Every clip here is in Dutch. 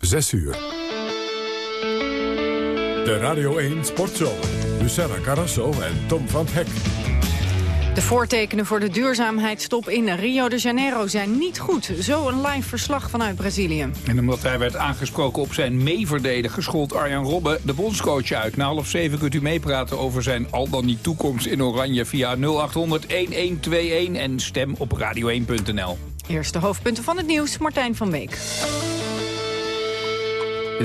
6 uur. De Radio 1 Sportshow. Luciana Carrasso en Tom van Hek. De voortekenen voor de duurzaamheidstop in Rio de Janeiro zijn niet goed. Zo een live verslag vanuit Brazilië. En omdat hij werd aangesproken op zijn meeverdediger... schold Arjan Robben de bondscoach uit. Na half zeven kunt u meepraten over zijn al dan niet toekomst in Oranje... via 0800-1121 en stem op radio1.nl. Eerste hoofdpunten van het nieuws, Martijn van Week.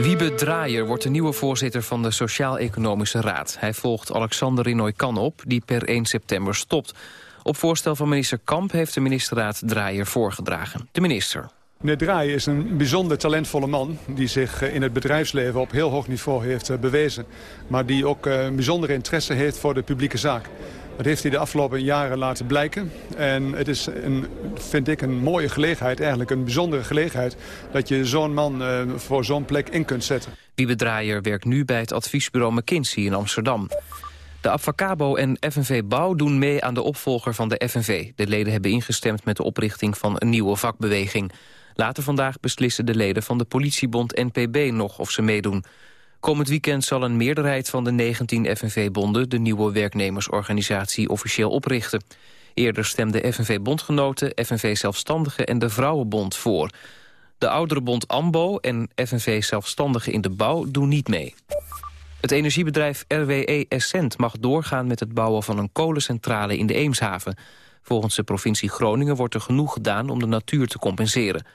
Wiebe Draaier wordt de nieuwe voorzitter van de Sociaal-Economische Raad. Hij volgt Alexander Rinoy-Kan op, die per 1 september stopt. Op voorstel van minister Kamp heeft de ministerraad Draaier voorgedragen. De minister. Meneer Draaier is een bijzonder talentvolle man... die zich eh, in het bedrijfsleven op heel hoog niveau heeft eh, bewezen. Maar die ook een eh, bijzondere interesse heeft voor de publieke zaak. Dat heeft hij de afgelopen jaren laten blijken. En het is, een, vind ik, een mooie gelegenheid, eigenlijk een bijzondere gelegenheid... dat je zo'n man uh, voor zo'n plek in kunt zetten. Wiebe Draaier werkt nu bij het adviesbureau McKinsey in Amsterdam. De Abfacabo en FNV Bouw doen mee aan de opvolger van de FNV. De leden hebben ingestemd met de oprichting van een nieuwe vakbeweging. Later vandaag beslissen de leden van de politiebond NPB nog of ze meedoen. Komend weekend zal een meerderheid van de 19 FNV-bonden... de nieuwe werknemersorganisatie officieel oprichten. Eerder stemden FNV-bondgenoten, FNV-zelfstandigen en de Vrouwenbond voor. De ouderenbond AMBO en FNV-zelfstandigen in de bouw doen niet mee. Het energiebedrijf RWE Essent mag doorgaan met het bouwen van een kolencentrale in de Eemshaven. Volgens de provincie Groningen wordt er genoeg gedaan om de natuur te compenseren.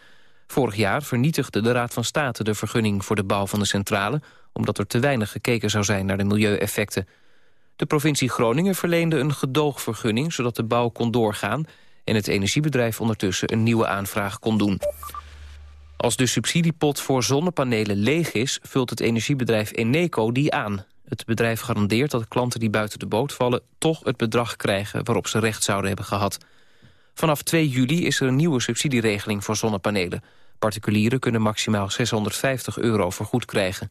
Vorig jaar vernietigde de Raad van State de vergunning voor de bouw van de centrale omdat er te weinig gekeken zou zijn naar de milieueffecten. De provincie Groningen verleende een gedoogvergunning... zodat de bouw kon doorgaan en het energiebedrijf ondertussen een nieuwe aanvraag kon doen. Als de subsidiepot voor zonnepanelen leeg is... vult het energiebedrijf Eneco die aan. Het bedrijf garandeert dat klanten die buiten de boot vallen... toch het bedrag krijgen waarop ze recht zouden hebben gehad. Vanaf 2 juli is er een nieuwe subsidieregeling voor zonnepanelen. Particulieren kunnen maximaal 650 euro vergoed krijgen.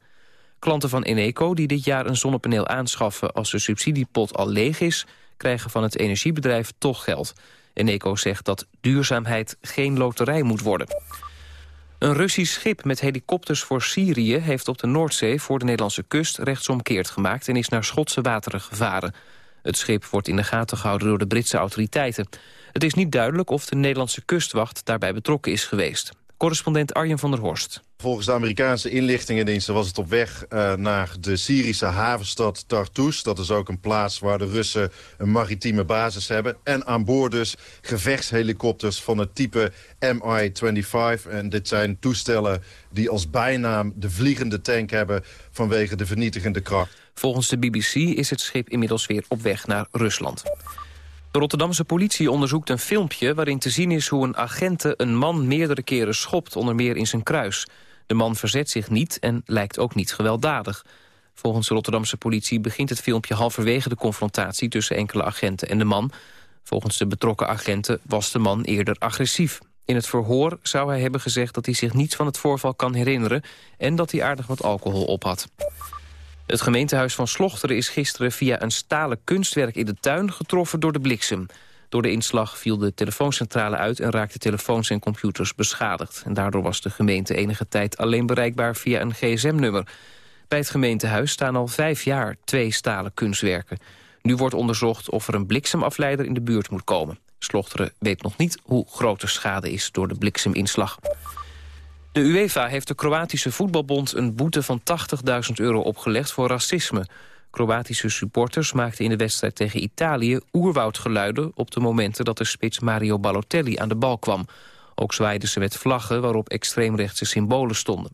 Klanten van Eneco die dit jaar een zonnepaneel aanschaffen... als de subsidiepot al leeg is, krijgen van het energiebedrijf toch geld. Eneco zegt dat duurzaamheid geen loterij moet worden. Een Russisch schip met helikopters voor Syrië... heeft op de Noordzee voor de Nederlandse kust rechtsomkeerd gemaakt... en is naar Schotse wateren gevaren. Het schip wordt in de gaten gehouden door de Britse autoriteiten. Het is niet duidelijk of de Nederlandse kustwacht daarbij betrokken is geweest. Correspondent Arjen van der Horst. Volgens de Amerikaanse inlichtingendiensten was het op weg uh, naar de Syrische havenstad Tartus. Dat is ook een plaats waar de Russen een maritieme basis hebben. En aan boord dus gevechtshelikopters van het type Mi-25. En dit zijn toestellen die als bijnaam de vliegende tank hebben vanwege de vernietigende kracht. Volgens de BBC is het schip inmiddels weer op weg naar Rusland. De Rotterdamse politie onderzoekt een filmpje waarin te zien is hoe een agente een man meerdere keren schopt, onder meer in zijn kruis. De man verzet zich niet en lijkt ook niet gewelddadig. Volgens de Rotterdamse politie begint het filmpje halverwege de confrontatie tussen enkele agenten en de man. Volgens de betrokken agenten was de man eerder agressief. In het verhoor zou hij hebben gezegd dat hij zich niets van het voorval kan herinneren... en dat hij aardig wat alcohol op had. Het gemeentehuis van Slochteren is gisteren via een stalen kunstwerk in de tuin getroffen door de bliksem. Door de inslag viel de telefooncentrale uit en raakten telefoons en computers beschadigd. En daardoor was de gemeente enige tijd alleen bereikbaar via een gsm-nummer. Bij het gemeentehuis staan al vijf jaar twee stalen kunstwerken. Nu wordt onderzocht of er een bliksemafleider in de buurt moet komen. Slochteren weet nog niet hoe groot de schade is door de blikseminslag. De UEFA heeft de Kroatische voetbalbond een boete van 80.000 euro opgelegd voor racisme. Kroatische supporters maakten in de wedstrijd tegen Italië oerwoudgeluiden op de momenten dat de spits Mario Balotelli aan de bal kwam. Ook zwaaiden ze met vlaggen waarop extreemrechtse symbolen stonden.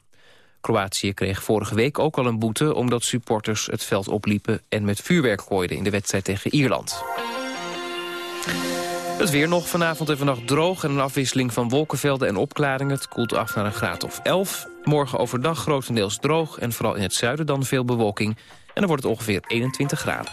Kroatië kreeg vorige week ook al een boete omdat supporters het veld opliepen en met vuurwerk gooiden in de wedstrijd tegen Ierland. Het weer nog vanavond en vannacht droog en een afwisseling van wolkenvelden en opklaringen. Het koelt af naar een graad of 11. Morgen overdag grotendeels droog en vooral in het zuiden dan veel bewolking. En dan wordt het ongeveer 21 graden.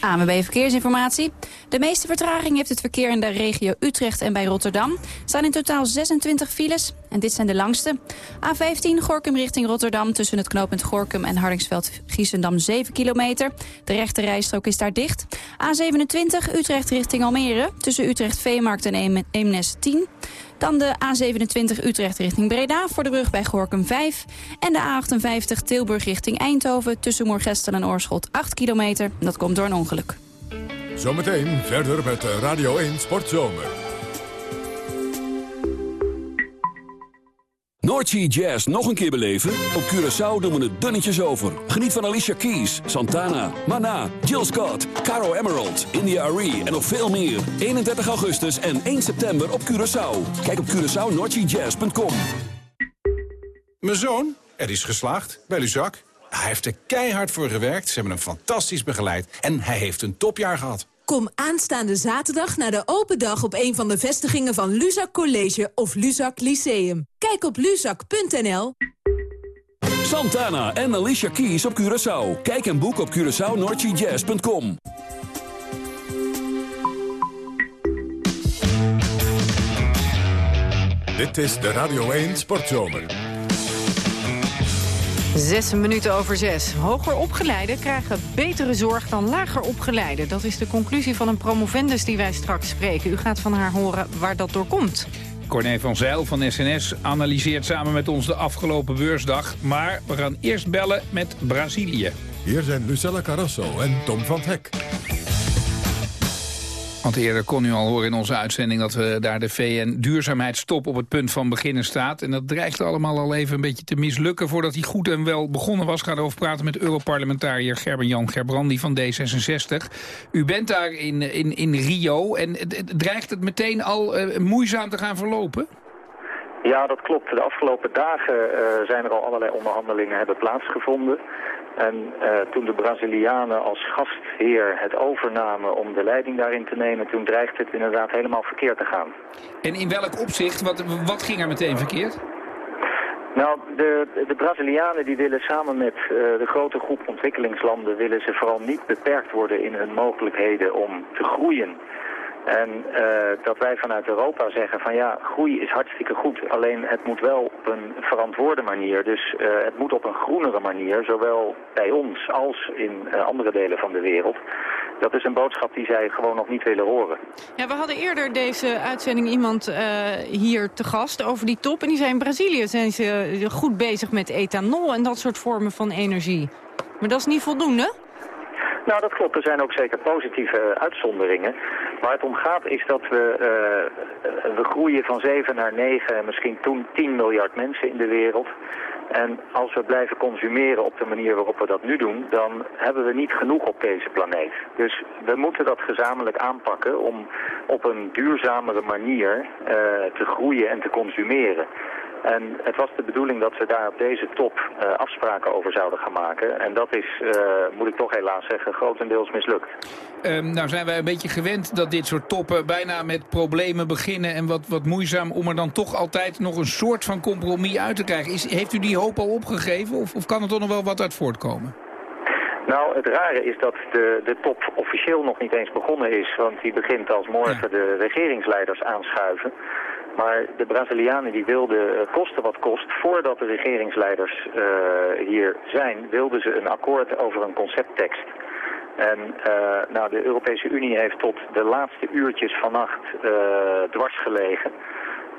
AMB Verkeersinformatie. De meeste vertraging heeft het verkeer in de regio Utrecht en bij Rotterdam. Er staan in totaal 26 files. En dit zijn de langste. A15 Gorkum richting Rotterdam tussen het knooppunt Gorkum en Hardingsveld-Giessendam 7 kilometer. De rechte rijstrook is daar dicht. A27 Utrecht richting Almere tussen Utrecht-Veemarkt en Eemnes 10. Dan de A27 Utrecht richting Breda voor de rug bij Gorkum 5. En de A58 Tilburg richting Eindhoven tussen Moorgestel en Oorschot 8 kilometer. Dat komt door een ongeluk. Zometeen verder met Radio 1 Sportzomer. Noordsea Jazz nog een keer beleven? Op Curaçao doen we het dunnetjes over. Geniet van Alicia Keys, Santana, Mana, Jill Scott, Caro Emerald, India Arie en nog veel meer. 31 augustus en 1 september op Curaçao. Kijk op CuraçaoNoordseaJazz.com Mijn zoon, er is geslaagd bij Luzak. Hij heeft er keihard voor gewerkt, ze hebben hem fantastisch begeleid... en hij heeft een topjaar gehad. Kom aanstaande zaterdag naar de open dag op een van de vestigingen van Luzak College of Luzak Lyceum. Kijk op luzak.nl. Santana en Alicia Keys op Curaçao. Kijk en boek op CuraçaoNordGJazz.com. Dit is de Radio 1 Sportzomer. Zes minuten over zes. Hoger opgeleiden krijgen betere zorg dan lager opgeleiden. Dat is de conclusie van een promovendus die wij straks spreken. U gaat van haar horen waar dat door komt. Corné van Zijl van SNS analyseert samen met ons de afgelopen beursdag. Maar we gaan eerst bellen met Brazilië. Hier zijn Lucella Carrasso en Tom van Hek. Want eerder kon u al horen in onze uitzending dat we daar de VN-duurzaamheidstop op het punt van beginnen staat. En dat dreigt allemaal al even een beetje te mislukken voordat hij goed en wel begonnen was. Gaan over praten met Europarlementariër Gerben-Jan Gerbrandi van D66. U bent daar in, in, in Rio en dreigt het meteen al uh, moeizaam te gaan verlopen? Ja, dat klopt. De afgelopen dagen uh, zijn er al allerlei onderhandelingen hebben plaatsgevonden. En uh, toen de Brazilianen als gastheer het overnamen om de leiding daarin te nemen, toen dreigt het inderdaad helemaal verkeerd te gaan. En in welk opzicht? Wat, wat ging er meteen verkeerd? Nou, de, de Brazilianen die willen samen met uh, de grote groep ontwikkelingslanden... willen ze vooral niet beperkt worden in hun mogelijkheden om te groeien. En uh, dat wij vanuit Europa zeggen van ja, groei is hartstikke goed. Alleen het moet wel op een verantwoorde manier. Dus uh, het moet op een groenere manier, zowel bij ons als in uh, andere delen van de wereld. Dat is een boodschap die zij gewoon nog niet willen horen. Ja, we hadden eerder deze uitzending iemand hier te gast over die top. En die zei in Brazilië zijn ze goed bezig met ethanol en dat soort vormen van energie. Maar dat is niet voldoende? Nou, dat klopt. Er zijn ook zeker positieve uitzonderingen. Waar het om gaat is dat we, uh, we groeien van 7 naar 9, misschien toen 10 miljard mensen in de wereld. En als we blijven consumeren op de manier waarop we dat nu doen, dan hebben we niet genoeg op deze planeet. Dus we moeten dat gezamenlijk aanpakken om op een duurzamere manier uh, te groeien en te consumeren. En het was de bedoeling dat we daar op deze top uh, afspraken over zouden gaan maken. En dat is, uh, moet ik toch helaas zeggen, grotendeels mislukt. Um, nou zijn wij een beetje gewend dat dit soort toppen bijna met problemen beginnen... en wat, wat moeizaam om er dan toch altijd nog een soort van compromis uit te krijgen. Is, heeft u die hoop al opgegeven of, of kan er toch nog wel wat uit voortkomen? Nou, het rare is dat de, de top officieel nog niet eens begonnen is. Want die begint als morgen de regeringsleiders aanschuiven. Maar de Brazilianen die wilden, uh, kosten wat kost, voordat de regeringsleiders uh, hier zijn, wilden ze een akkoord over een concepttekst. En uh, nou, de Europese Unie heeft tot de laatste uurtjes vannacht dwars gelegen.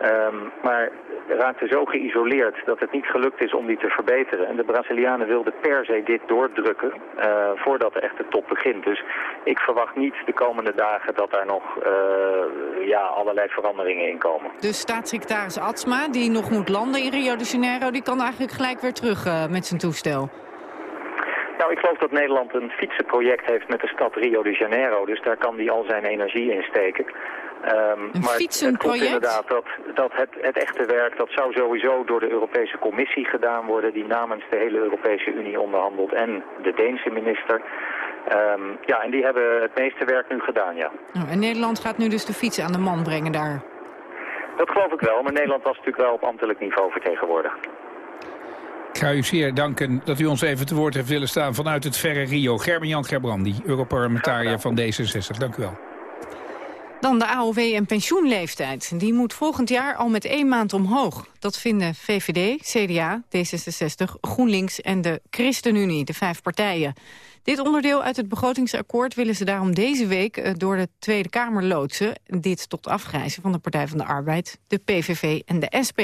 Um, maar raakte zo geïsoleerd dat het niet gelukt is om die te verbeteren. En de Brazilianen wilden per se dit doordrukken uh, voordat de echte top begint. Dus ik verwacht niet de komende dagen dat daar nog uh, ja, allerlei veranderingen in komen. Dus staatssecretaris Atsma, die nog moet landen in Rio de Janeiro... die kan eigenlijk gelijk weer terug uh, met zijn toestel. Nou, ik geloof dat Nederland een fietsenproject heeft met de stad Rio de Janeiro. Dus daar kan hij al zijn energie in steken. Um, een maar fietsenproject? het klopt inderdaad dat, dat het, het echte werk, dat zou sowieso door de Europese Commissie gedaan worden, die namens de hele Europese Unie onderhandelt en de Deense minister. Um, ja, en die hebben het meeste werk nu gedaan, ja. Oh, en Nederland gaat nu dus de fiets aan de man brengen daar? Dat geloof ik wel, maar Nederland was natuurlijk wel op ambtelijk niveau vertegenwoordigd. Ik ga u zeer danken dat u ons even te woord heeft willen staan vanuit het verre Rio. Gerben-Jan Gerbrandi, Europarlementariër van D66. Dank u wel. Dan de AOW en pensioenleeftijd. Die moet volgend jaar al met één maand omhoog. Dat vinden VVD, CDA, D66, GroenLinks en de ChristenUnie, de vijf partijen. Dit onderdeel uit het begrotingsakkoord willen ze daarom deze week eh, door de Tweede Kamer loodsen. Dit tot afgrijzen van de Partij van de Arbeid, de PVV en de SP.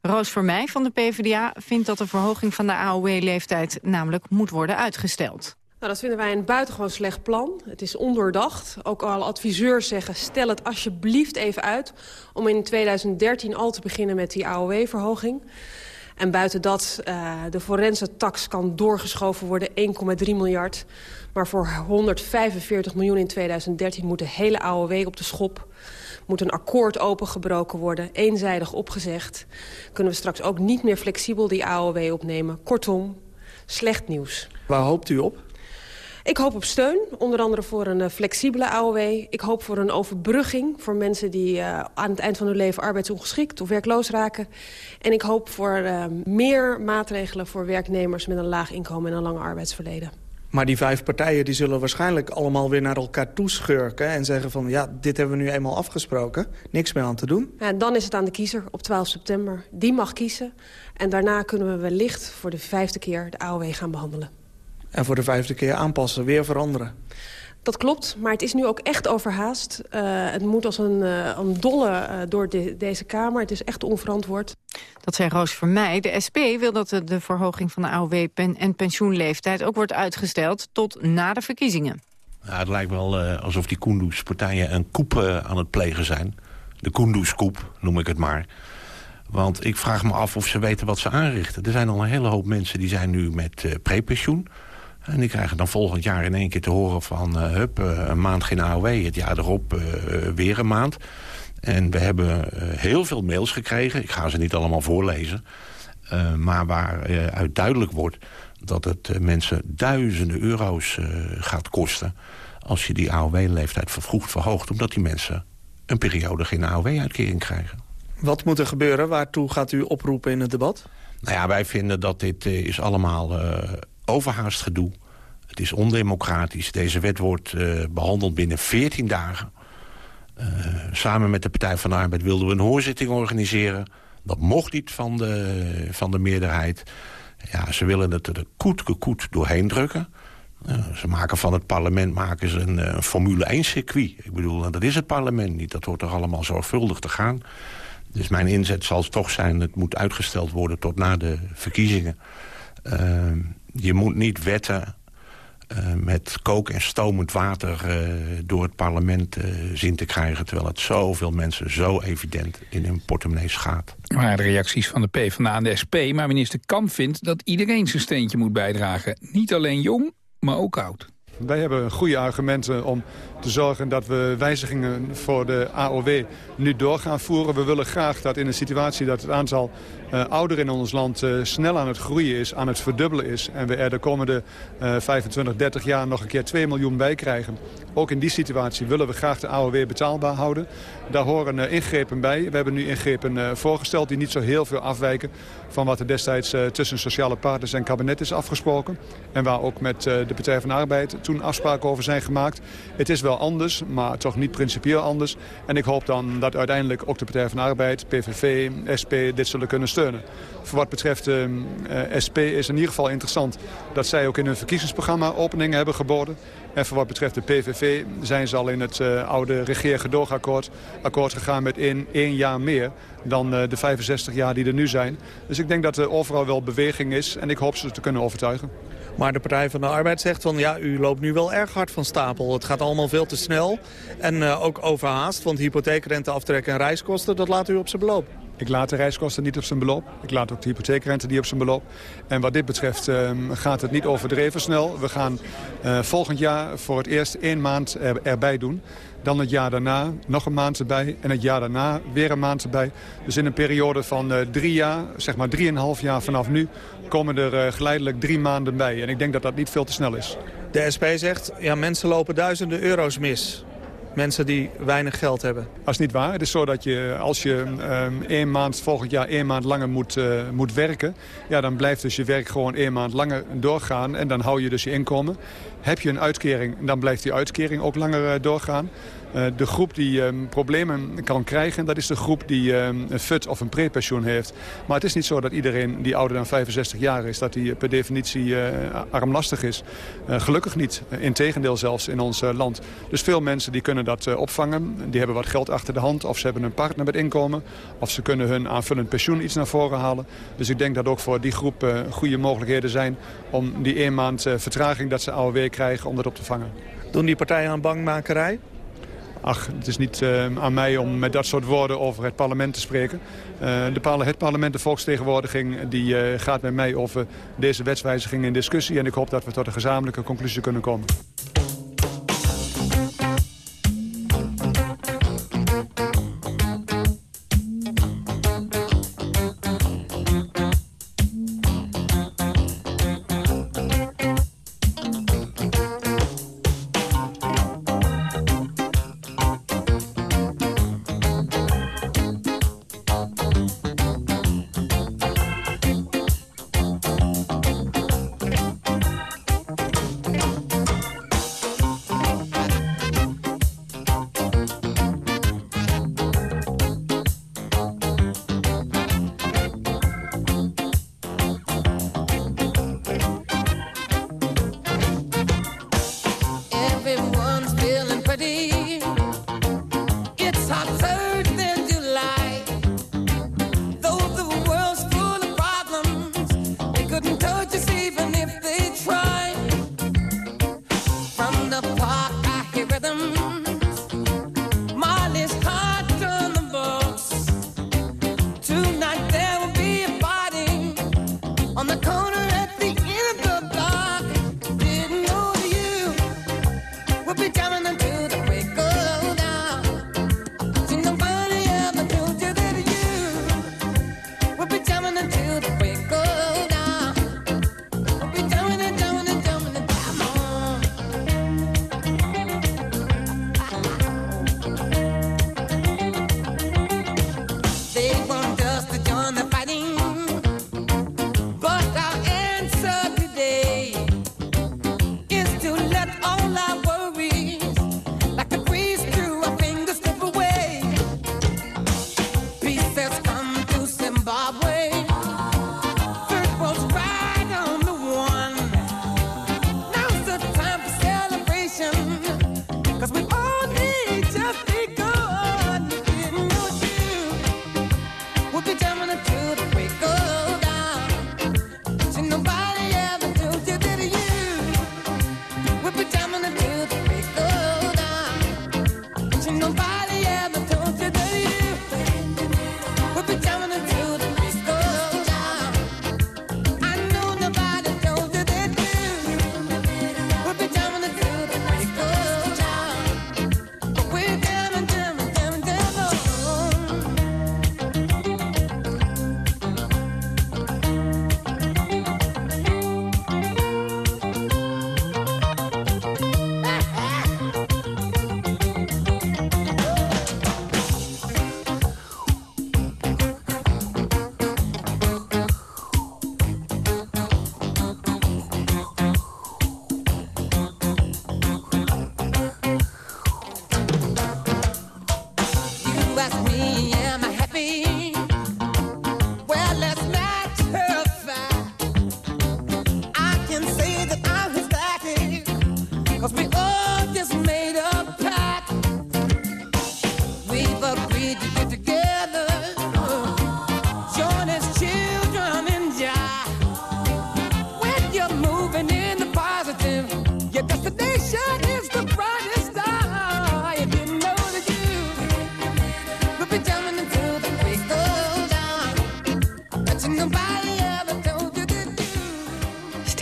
Roos Vermeij van de PvdA vindt dat de verhoging van de AOW-leeftijd namelijk moet worden uitgesteld. Nou, dat vinden wij een buitengewoon slecht plan. Het is ondoordacht. Ook alle adviseurs zeggen, stel het alsjeblieft even uit... om in 2013 al te beginnen met die AOW-verhoging. En buiten dat, uh, de forense tax kan doorgeschoven worden, 1,3 miljard. Maar voor 145 miljoen in 2013 moet de hele AOW op de schop. Moet een akkoord opengebroken worden, eenzijdig opgezegd. Kunnen we straks ook niet meer flexibel die AOW opnemen. Kortom, slecht nieuws. Waar hoopt u op? Ik hoop op steun, onder andere voor een uh, flexibele AOW. Ik hoop voor een overbrugging voor mensen die uh, aan het eind van hun leven arbeidsongeschikt of werkloos raken. En ik hoop voor uh, meer maatregelen voor werknemers met een laag inkomen en een lange arbeidsverleden. Maar die vijf partijen die zullen waarschijnlijk allemaal weer naar elkaar toeschurken... en zeggen van, ja, dit hebben we nu eenmaal afgesproken. Niks meer aan te doen. Ja, dan is het aan de kiezer op 12 september. Die mag kiezen. En daarna kunnen we wellicht voor de vijfde keer de AOW gaan behandelen. En voor de vijfde keer aanpassen, weer veranderen. Dat klopt, maar het is nu ook echt overhaast. Uh, het moet als een, uh, een dolle uh, door de, deze Kamer. Het is echt onverantwoord. Dat zei Roos Vermeij. De SP wil dat de, de verhoging van de AOW pen en pensioenleeftijd... ook wordt uitgesteld tot na de verkiezingen. Ja, het lijkt wel alsof die Kunduz-partijen een koep aan het plegen zijn. De Kunduz-koep, noem ik het maar. Want ik vraag me af of ze weten wat ze aanrichten. Er zijn al een hele hoop mensen die zijn nu met prepensioen... En die krijgen dan volgend jaar in één keer te horen van... Uh, hup, uh, een maand geen AOW, het jaar erop uh, weer een maand. En we hebben heel veel mails gekregen. Ik ga ze niet allemaal voorlezen. maar waaruit duidelijk wordt dat het mensen duizenden euro's gaat kosten... als je die AOW-leeftijd vervroegd verhoogt... omdat die mensen een periode geen AOW-uitkering krijgen. Wat moet er gebeuren? Waartoe gaat u oproepen in het debat? Nou ja, wij vinden dat dit is allemaal overhaast gedoe. Het is ondemocratisch. Deze wet wordt uh, behandeld binnen 14 dagen. Uh, samen met de Partij van de Arbeid wilden we een hoorzitting organiseren. Dat mocht niet van de, van de meerderheid. Ja, ze willen het er koet doorheen drukken. Uh, ze maken van het parlement maken ze een, Formule 1 circuit. Ik bedoel, dat is het parlement niet. Dat hoort toch allemaal zorgvuldig te gaan. Dus mijn inzet zal toch zijn... het moet uitgesteld worden tot na de verkiezingen. Uh, je moet niet wetten uh, met kook- en stomend water uh, door het parlement uh, zien te krijgen... terwijl het zoveel mensen zo evident in hun portemonnee schaadt. Maar de reacties van de PvdA en de SP, maar minister Kamp vindt... dat iedereen zijn steentje moet bijdragen. Niet alleen jong, maar ook oud. Wij hebben goede argumenten om te zorgen dat we wijzigingen voor de AOW nu door gaan voeren. We willen graag dat in een situatie dat het aantal ouderen in ons land uh, snel aan het groeien is, aan het verdubbelen is... en we er de komende uh, 25, 30 jaar nog een keer 2 miljoen bij krijgen. Ook in die situatie willen we graag de AOW betaalbaar houden. Daar horen ingrepen bij. We hebben nu ingrepen voorgesteld die niet zo heel veel afwijken... van wat er destijds tussen sociale partners en kabinet is afgesproken. En waar ook met de Partij van Arbeid toen afspraken over zijn gemaakt. Het is wel anders, maar toch niet principieel anders. En ik hoop dan dat uiteindelijk ook de Partij van Arbeid, PVV, SP dit zullen kunnen steunen. Voor wat betreft uh, SP is in ieder geval interessant dat zij ook in hun verkiezingsprogramma openingen hebben geboden. En voor wat betreft de PVV zijn ze al in het uh, oude regeergedoogakkoord akkoord gegaan met één, één jaar meer dan uh, de 65 jaar die er nu zijn. Dus ik denk dat er overal wel beweging is en ik hoop ze te kunnen overtuigen. Maar de Partij van de Arbeid zegt van ja, u loopt nu wel erg hard van stapel. Het gaat allemaal veel te snel en ook overhaast. Want hypotheekrente en reiskosten, dat laat u op zijn beloop. Ik laat de reiskosten niet op zijn beloop. Ik laat ook de hypotheekrente niet op zijn beloop. En wat dit betreft uh, gaat het niet overdreven snel. We gaan uh, volgend jaar voor het eerst één maand er, erbij doen. Dan het jaar daarna nog een maand erbij. En het jaar daarna weer een maand erbij. Dus in een periode van uh, drie jaar, zeg maar drieënhalf jaar vanaf nu... komen er uh, geleidelijk drie maanden bij. En ik denk dat dat niet veel te snel is. De SP zegt, ja, mensen lopen duizenden euro's mis mensen die weinig geld hebben? Dat is niet waar. Het is zo dat je als je um, één maand, volgend jaar één maand langer moet, uh, moet werken... Ja, dan blijft dus je werk gewoon één maand langer doorgaan. En dan hou je dus je inkomen. Heb je een uitkering, dan blijft die uitkering ook langer uh, doorgaan. Uh, de groep die um, problemen kan krijgen, dat is de groep die um, een FUT of een prepensioen heeft. Maar het is niet zo dat iedereen die ouder dan 65 jaar is... dat die per definitie uh, armlastig is. Gelukkig niet. Integendeel zelfs in ons land. Dus veel mensen die kunnen dat opvangen. Die hebben wat geld achter de hand. Of ze hebben een partner met inkomen. Of ze kunnen hun aanvullend pensioen iets naar voren halen. Dus ik denk dat ook voor die groep goede mogelijkheden zijn... om die een maand vertraging dat ze AOW krijgen, om dat op te vangen. Doen die partijen aan bangmakerij? Ach, het is niet uh, aan mij om met dat soort woorden over het parlement te spreken. Uh, de, het parlement, de volksvertegenwoordiging, die uh, gaat met mij over deze wetswijziging in discussie. En ik hoop dat we tot een gezamenlijke conclusie kunnen komen.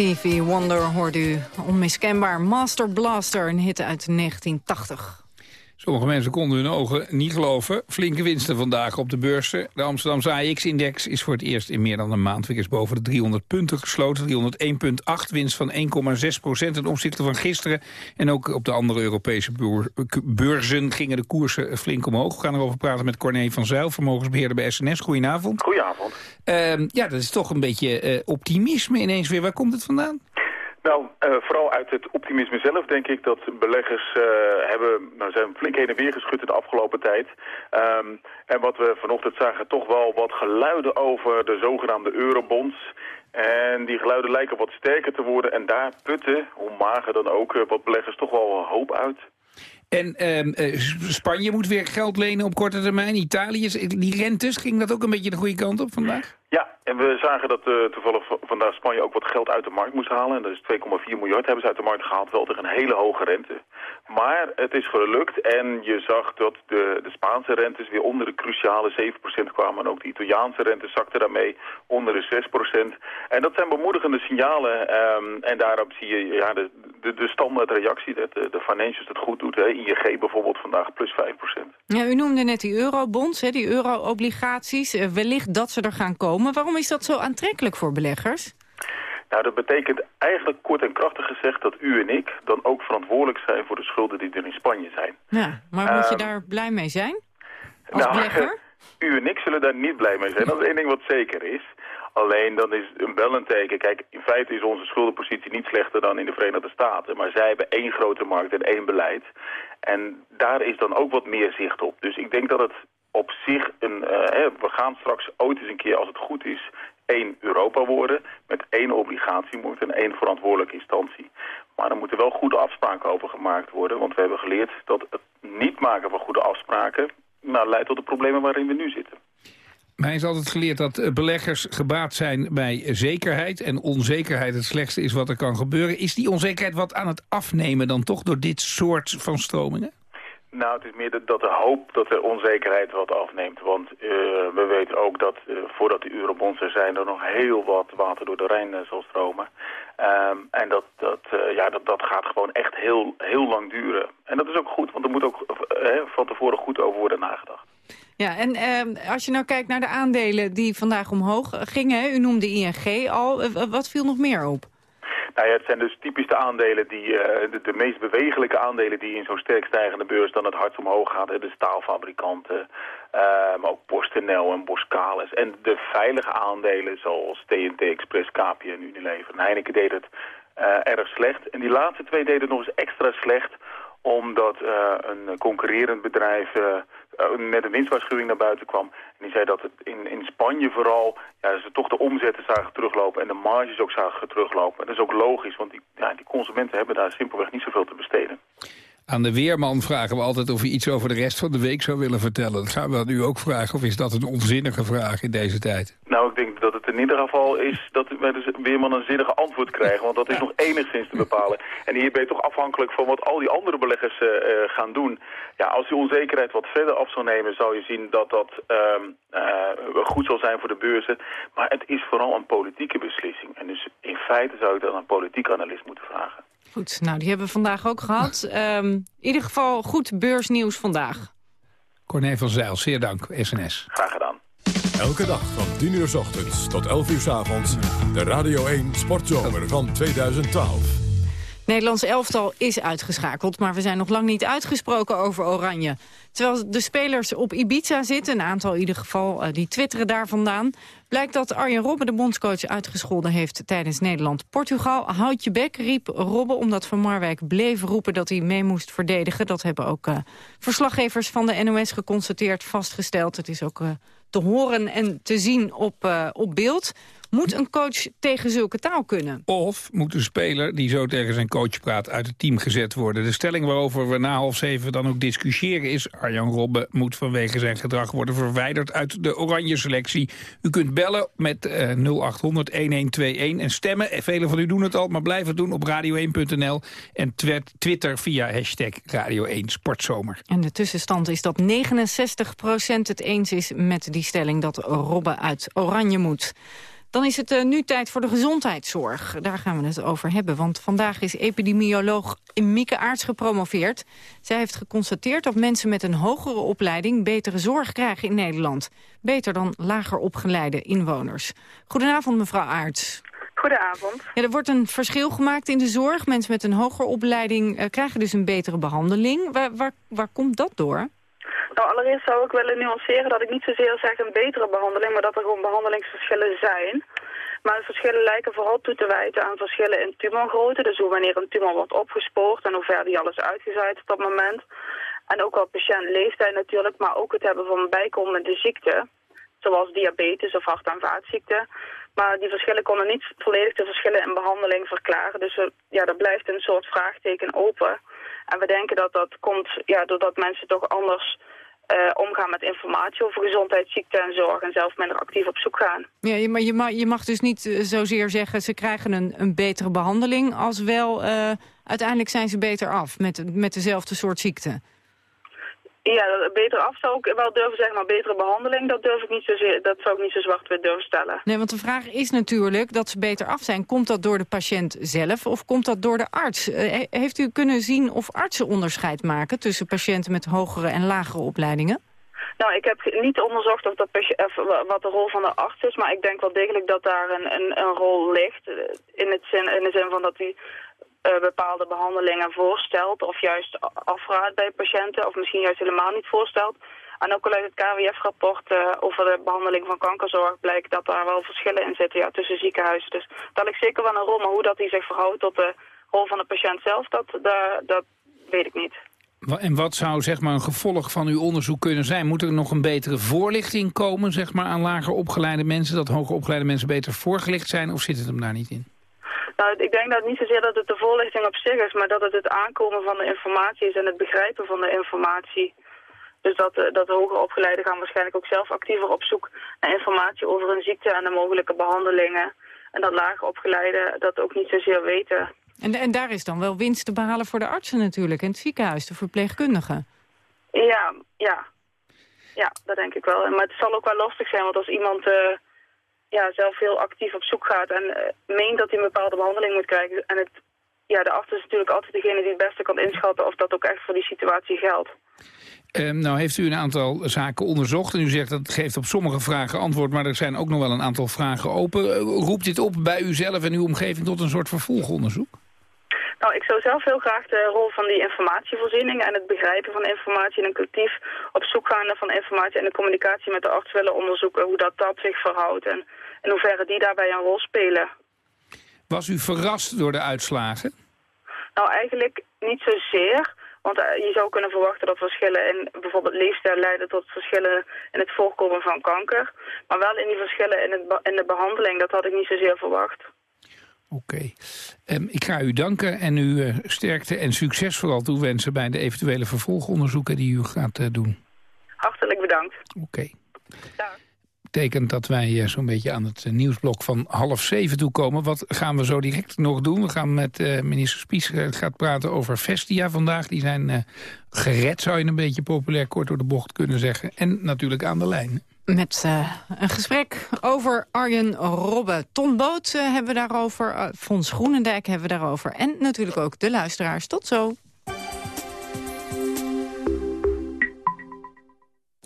Stevie Wonder hoort u onmiskenbaar. Master Blaster, een hit uit 1980. Sommige mensen konden hun ogen niet geloven. Flinke winsten vandaag op de beurzen. De Amsterdamse AX-index is voor het eerst in meer dan een maand... weer eens boven de 300 punten gesloten. 301,8 winst van 1,6 procent ten opzichte van gisteren. En ook op de andere Europese beurzen gingen de koersen flink omhoog. We gaan erover praten met Corné van Zijl, vermogensbeheerder bij SNS. Goedenavond. Goedenavond. Uh, ja, dat is toch een beetje uh, optimisme ineens weer. Waar komt het vandaan? Nou, uh, vooral uit het optimisme zelf denk ik dat beleggers uh, hebben, nou, zijn flink heen en weer geschud de afgelopen tijd. Um, en wat we vanochtend zagen, toch wel wat geluiden over de zogenaamde eurobonds. En die geluiden lijken wat sterker te worden. En daar putten, hoe mager dan ook, uh, wat beleggers toch wel hoop uit. En uh, Spanje moet weer geld lenen op korte termijn. Italië, die rentes, ging dat ook een beetje de goede kant op vandaag? Ja, en we zagen dat uh, toevallig vandaag Spanje ook wat geld uit de markt moest halen. En dat is 2,4 miljard hebben ze uit de markt gehaald, wel tegen een hele hoge rente. Maar het is gelukt en je zag dat de, de Spaanse rentes weer onder de cruciale 7% kwamen. En ook de Italiaanse rentes zakten daarmee onder de 6%. En dat zijn bemoedigende signalen. Um, en daarop zie je ja, de, de, de standaard reactie dat de, de financials het goed doet. Hè. ING bijvoorbeeld vandaag plus 5%. Ja, u noemde net die eurobonds, die euro-obligaties. Uh, wellicht dat ze er gaan komen. Waarom is dat zo aantrekkelijk voor beleggers? Nou, dat betekent eigenlijk kort en krachtig gezegd dat u en ik dan ook verantwoordelijk zijn voor de schulden die er in Spanje zijn. Ja, maar moet je um, daar blij mee zijn? Als nou, belegger? U en ik zullen daar niet blij mee zijn. Dat is één ding wat zeker is. Alleen dan is een wel een teken. Kijk, in feite is onze schuldenpositie niet slechter dan in de Verenigde Staten. Maar zij hebben één grote markt en één beleid. En daar is dan ook wat meer zicht op. Dus ik denk dat het op zich een... Hè, we gaan straks ooit eens een keer, als het goed is één Europa worden... met één obligatiemarkt en één verantwoordelijke instantie. Maar er moeten wel goede afspraken over gemaakt worden... want we hebben geleerd dat het niet maken van goede afspraken... Nou, leidt tot de problemen waarin we nu zitten. Mij is altijd geleerd dat beleggers gebaat zijn bij zekerheid... en onzekerheid het slechtste is wat er kan gebeuren. Is die onzekerheid wat aan het afnemen dan toch door dit soort van stromingen? Nou, het is meer dat de hoop dat de onzekerheid wat afneemt. Want uh, we weten ook dat uh, voordat de eurobonds er zijn... er nog heel wat water door de Rijn uh, zal stromen. Um, en dat, dat, ja, dat, dat gaat gewoon echt heel, heel lang duren. En dat is ook goed, want er moet ook van tevoren goed over worden nagedacht. Ja, en uh, als je nou kijkt naar de aandelen die vandaag omhoog gingen... u noemde ING al, wat viel nog meer op? Nou ja, het zijn dus typisch de aandelen die, uh, de, meest bewegelijke aandelen die in zo'n sterk stijgende beurs dan het hardst omhoog gaan. De staalfabrikanten, uh, maar ook PostNL en Boskalis. En de veilige aandelen zoals TNT Express, KPN Unilever. En Heineken deed het uh, erg slecht. En die laatste twee deden nog eens extra slecht omdat een concurrerend bedrijf met een winstwaarschuwing naar buiten kwam. En die zei dat het in, in Spanje vooral ja, ze toch de omzetten zagen teruglopen en de marges ook zagen teruglopen. En dat is ook logisch, want die, ja, die consumenten hebben daar simpelweg niet zoveel te besteden. Aan de weerman vragen we altijd of hij iets over de rest van de week zou willen vertellen. Dat gaan we aan u ook vragen, of is dat een onzinnige vraag in deze tijd? Nou, ik denk dat het in ieder geval is dat wij de weerman een zinnige antwoord krijgen. Want dat is nog enigszins te bepalen. En hier ben je toch afhankelijk van wat al die andere beleggers uh, uh, gaan doen. Ja, als die onzekerheid wat verder af zou nemen, zou je zien dat dat uh, goed zal zijn voor de beurzen. Maar het is vooral een politieke beslissing. En dus in feite zou ik dat aan een politiek analist moeten vragen. Goed, nou die hebben we vandaag ook gehad. Um, in ieder geval goed beursnieuws vandaag. Corné van Zijl, zeer dank, SNS. Graag gedaan. Elke dag van 10 uur s ochtends tot 11 uur s avonds. De Radio 1 Sportzomer van 2012. Nederlands elftal is uitgeschakeld, maar we zijn nog lang niet uitgesproken over Oranje. Terwijl de spelers op Ibiza zitten, een aantal in ieder geval, uh, die twitteren daar vandaan... blijkt dat Arjen Robben de bondscoach uitgescholden heeft tijdens Nederland-Portugal. Houd je bek, riep Robben, omdat Van Marwijk bleef roepen dat hij mee moest verdedigen. Dat hebben ook uh, verslaggevers van de NOS geconstateerd, vastgesteld. Het is ook uh, te horen en te zien op, op beeld. Moet een coach tegen zulke taal kunnen? Of moet een speler die zo tegen zijn coach praat uit het team gezet worden? De stelling waarover we na half zeven dan ook discussiëren is... Arjan Robben moet vanwege zijn gedrag worden verwijderd uit de oranje selectie. U kunt bellen met uh, 0800-1121 en stemmen. Velen van u doen het al, maar blijf het doen op radio1.nl. En Twitter via hashtag Radio1 Sportzomer. En de tussenstand is dat 69% het eens is met die stelling... dat Robben uit oranje moet. Dan is het uh, nu tijd voor de gezondheidszorg. Daar gaan we het over hebben, want vandaag is epidemioloog Mieke Aarts gepromoveerd. Zij heeft geconstateerd dat mensen met een hogere opleiding betere zorg krijgen in Nederland. Beter dan lager opgeleide inwoners. Goedenavond mevrouw Aarts. Goedenavond. Ja, er wordt een verschil gemaakt in de zorg. Mensen met een hogere opleiding uh, krijgen dus een betere behandeling. Waar, waar, waar komt dat door? Allereerst zou ik willen nuanceren dat ik niet zozeer zeg een betere behandeling, maar dat er gewoon behandelingsverschillen zijn. Maar de verschillen lijken vooral toe te wijten aan verschillen in tumorgrootte. Dus hoe wanneer een tumor wordt opgespoord en hoe ver die al is uitgezaaid op dat moment. En ook wel patiëntleeftijd natuurlijk, maar ook het hebben van bijkomende ziekten. Zoals diabetes of hart- en vaatziekten. Maar die verschillen konden niet volledig de verschillen in behandeling verklaren. Dus er, ja, er blijft een soort vraagteken open. En we denken dat dat komt ja, doordat mensen toch anders omgaan met informatie over gezondheidsziekten en zorg... en zelf minder actief op zoek gaan. Ja, maar je mag, je mag dus niet uh, zozeer zeggen... ze krijgen een, een betere behandeling... als wel uh, uiteindelijk zijn ze beter af met, met dezelfde soort ziekte. Ja, beter af zou ik wel durven zeggen, maar betere behandeling, dat, durf ik niet zo, dat zou ik niet zo zwart-wit durven stellen. Nee, want de vraag is natuurlijk dat ze beter af zijn. Komt dat door de patiënt zelf of komt dat door de arts? Uh, heeft u kunnen zien of artsen onderscheid maken tussen patiënten met hogere en lagere opleidingen? Nou, ik heb niet onderzocht of dat wat de rol van de arts is, maar ik denk wel degelijk dat daar een, een, een rol ligt. Eh, in, het zin, in de zin van dat uh, bepaalde behandelingen voorstelt of juist afraadt bij patiënten of misschien juist helemaal niet voorstelt. En ook al uit het KWF-rapport uh, over de behandeling van kankerzorg blijkt dat daar wel verschillen in zitten ja, tussen ziekenhuizen. Dus dat ligt zeker wel een rol, maar hoe dat die zich verhoudt tot de rol van de patiënt zelf, dat, dat, dat weet ik niet. En wat zou zeg maar, een gevolg van uw onderzoek kunnen zijn? Moet er nog een betere voorlichting komen zeg maar, aan lager opgeleide mensen? Dat hoger opgeleide mensen beter voorgelicht zijn? Of zit het hem daar niet in? Nou, ik denk dat niet zozeer dat het de voorlichting op zich is, maar dat het het aankomen van de informatie is en het begrijpen van de informatie. Dus dat, eh, dat de hoger opgeleiden gaan waarschijnlijk ook zelf actiever op zoek naar informatie over hun ziekte en de mogelijke behandelingen. En dat lager opgeleiden dat ook niet zozeer weten. En, en daar is dan wel winst te behalen voor de artsen natuurlijk, en het ziekenhuis, de verpleegkundigen. Ja, ja. Ja, dat denk ik wel. Maar het zal ook wel lastig zijn, want als iemand... Uh, ja, zelf heel actief op zoek gaat en uh, meent dat hij een bepaalde behandeling moet krijgen. En het, ja, de arts is natuurlijk altijd degene die het beste kan inschatten of dat ook echt voor die situatie geldt. Um, nou heeft u een aantal zaken onderzocht en u zegt dat geeft op sommige vragen antwoord, maar er zijn ook nog wel een aantal vragen open. Uh, roept dit op bij uzelf en uw omgeving tot een soort vervolgonderzoek? Nou, ik zou zelf heel graag de rol van die informatievoorziening en het begrijpen van informatie en een collectief op zoek gaan naar van informatie en de communicatie met de arts willen onderzoeken hoe dat, dat zich verhoudt en in hoeverre die daarbij een rol spelen. Was u verrast door de uitslagen? Nou, eigenlijk niet zozeer. Want uh, je zou kunnen verwachten dat verschillen in bijvoorbeeld leefstijl leiden tot verschillen in het voorkomen van kanker. Maar wel in die verschillen in, het in de behandeling, dat had ik niet zozeer verwacht. Oké. Okay. Um, ik ga u danken en u uh, sterkte en succes vooral toewensen bij de eventuele vervolgonderzoeken die u gaat uh, doen. Hartelijk bedankt. Oké. Okay. Betekent dat wij uh, zo'n beetje aan het nieuwsblok van half zeven toekomen. Wat gaan we zo direct nog doen? We gaan met minister Spies gaat praten over Vestia vandaag. Die zijn gered, zou je een beetje populair kort door de bocht kunnen zeggen. En natuurlijk aan de lijn met uh, een gesprek over Arjen Robben. Ton Boot uh, hebben we daarover, uh, Fons Groenendijk hebben we daarover... en natuurlijk ook de luisteraars. Tot zo.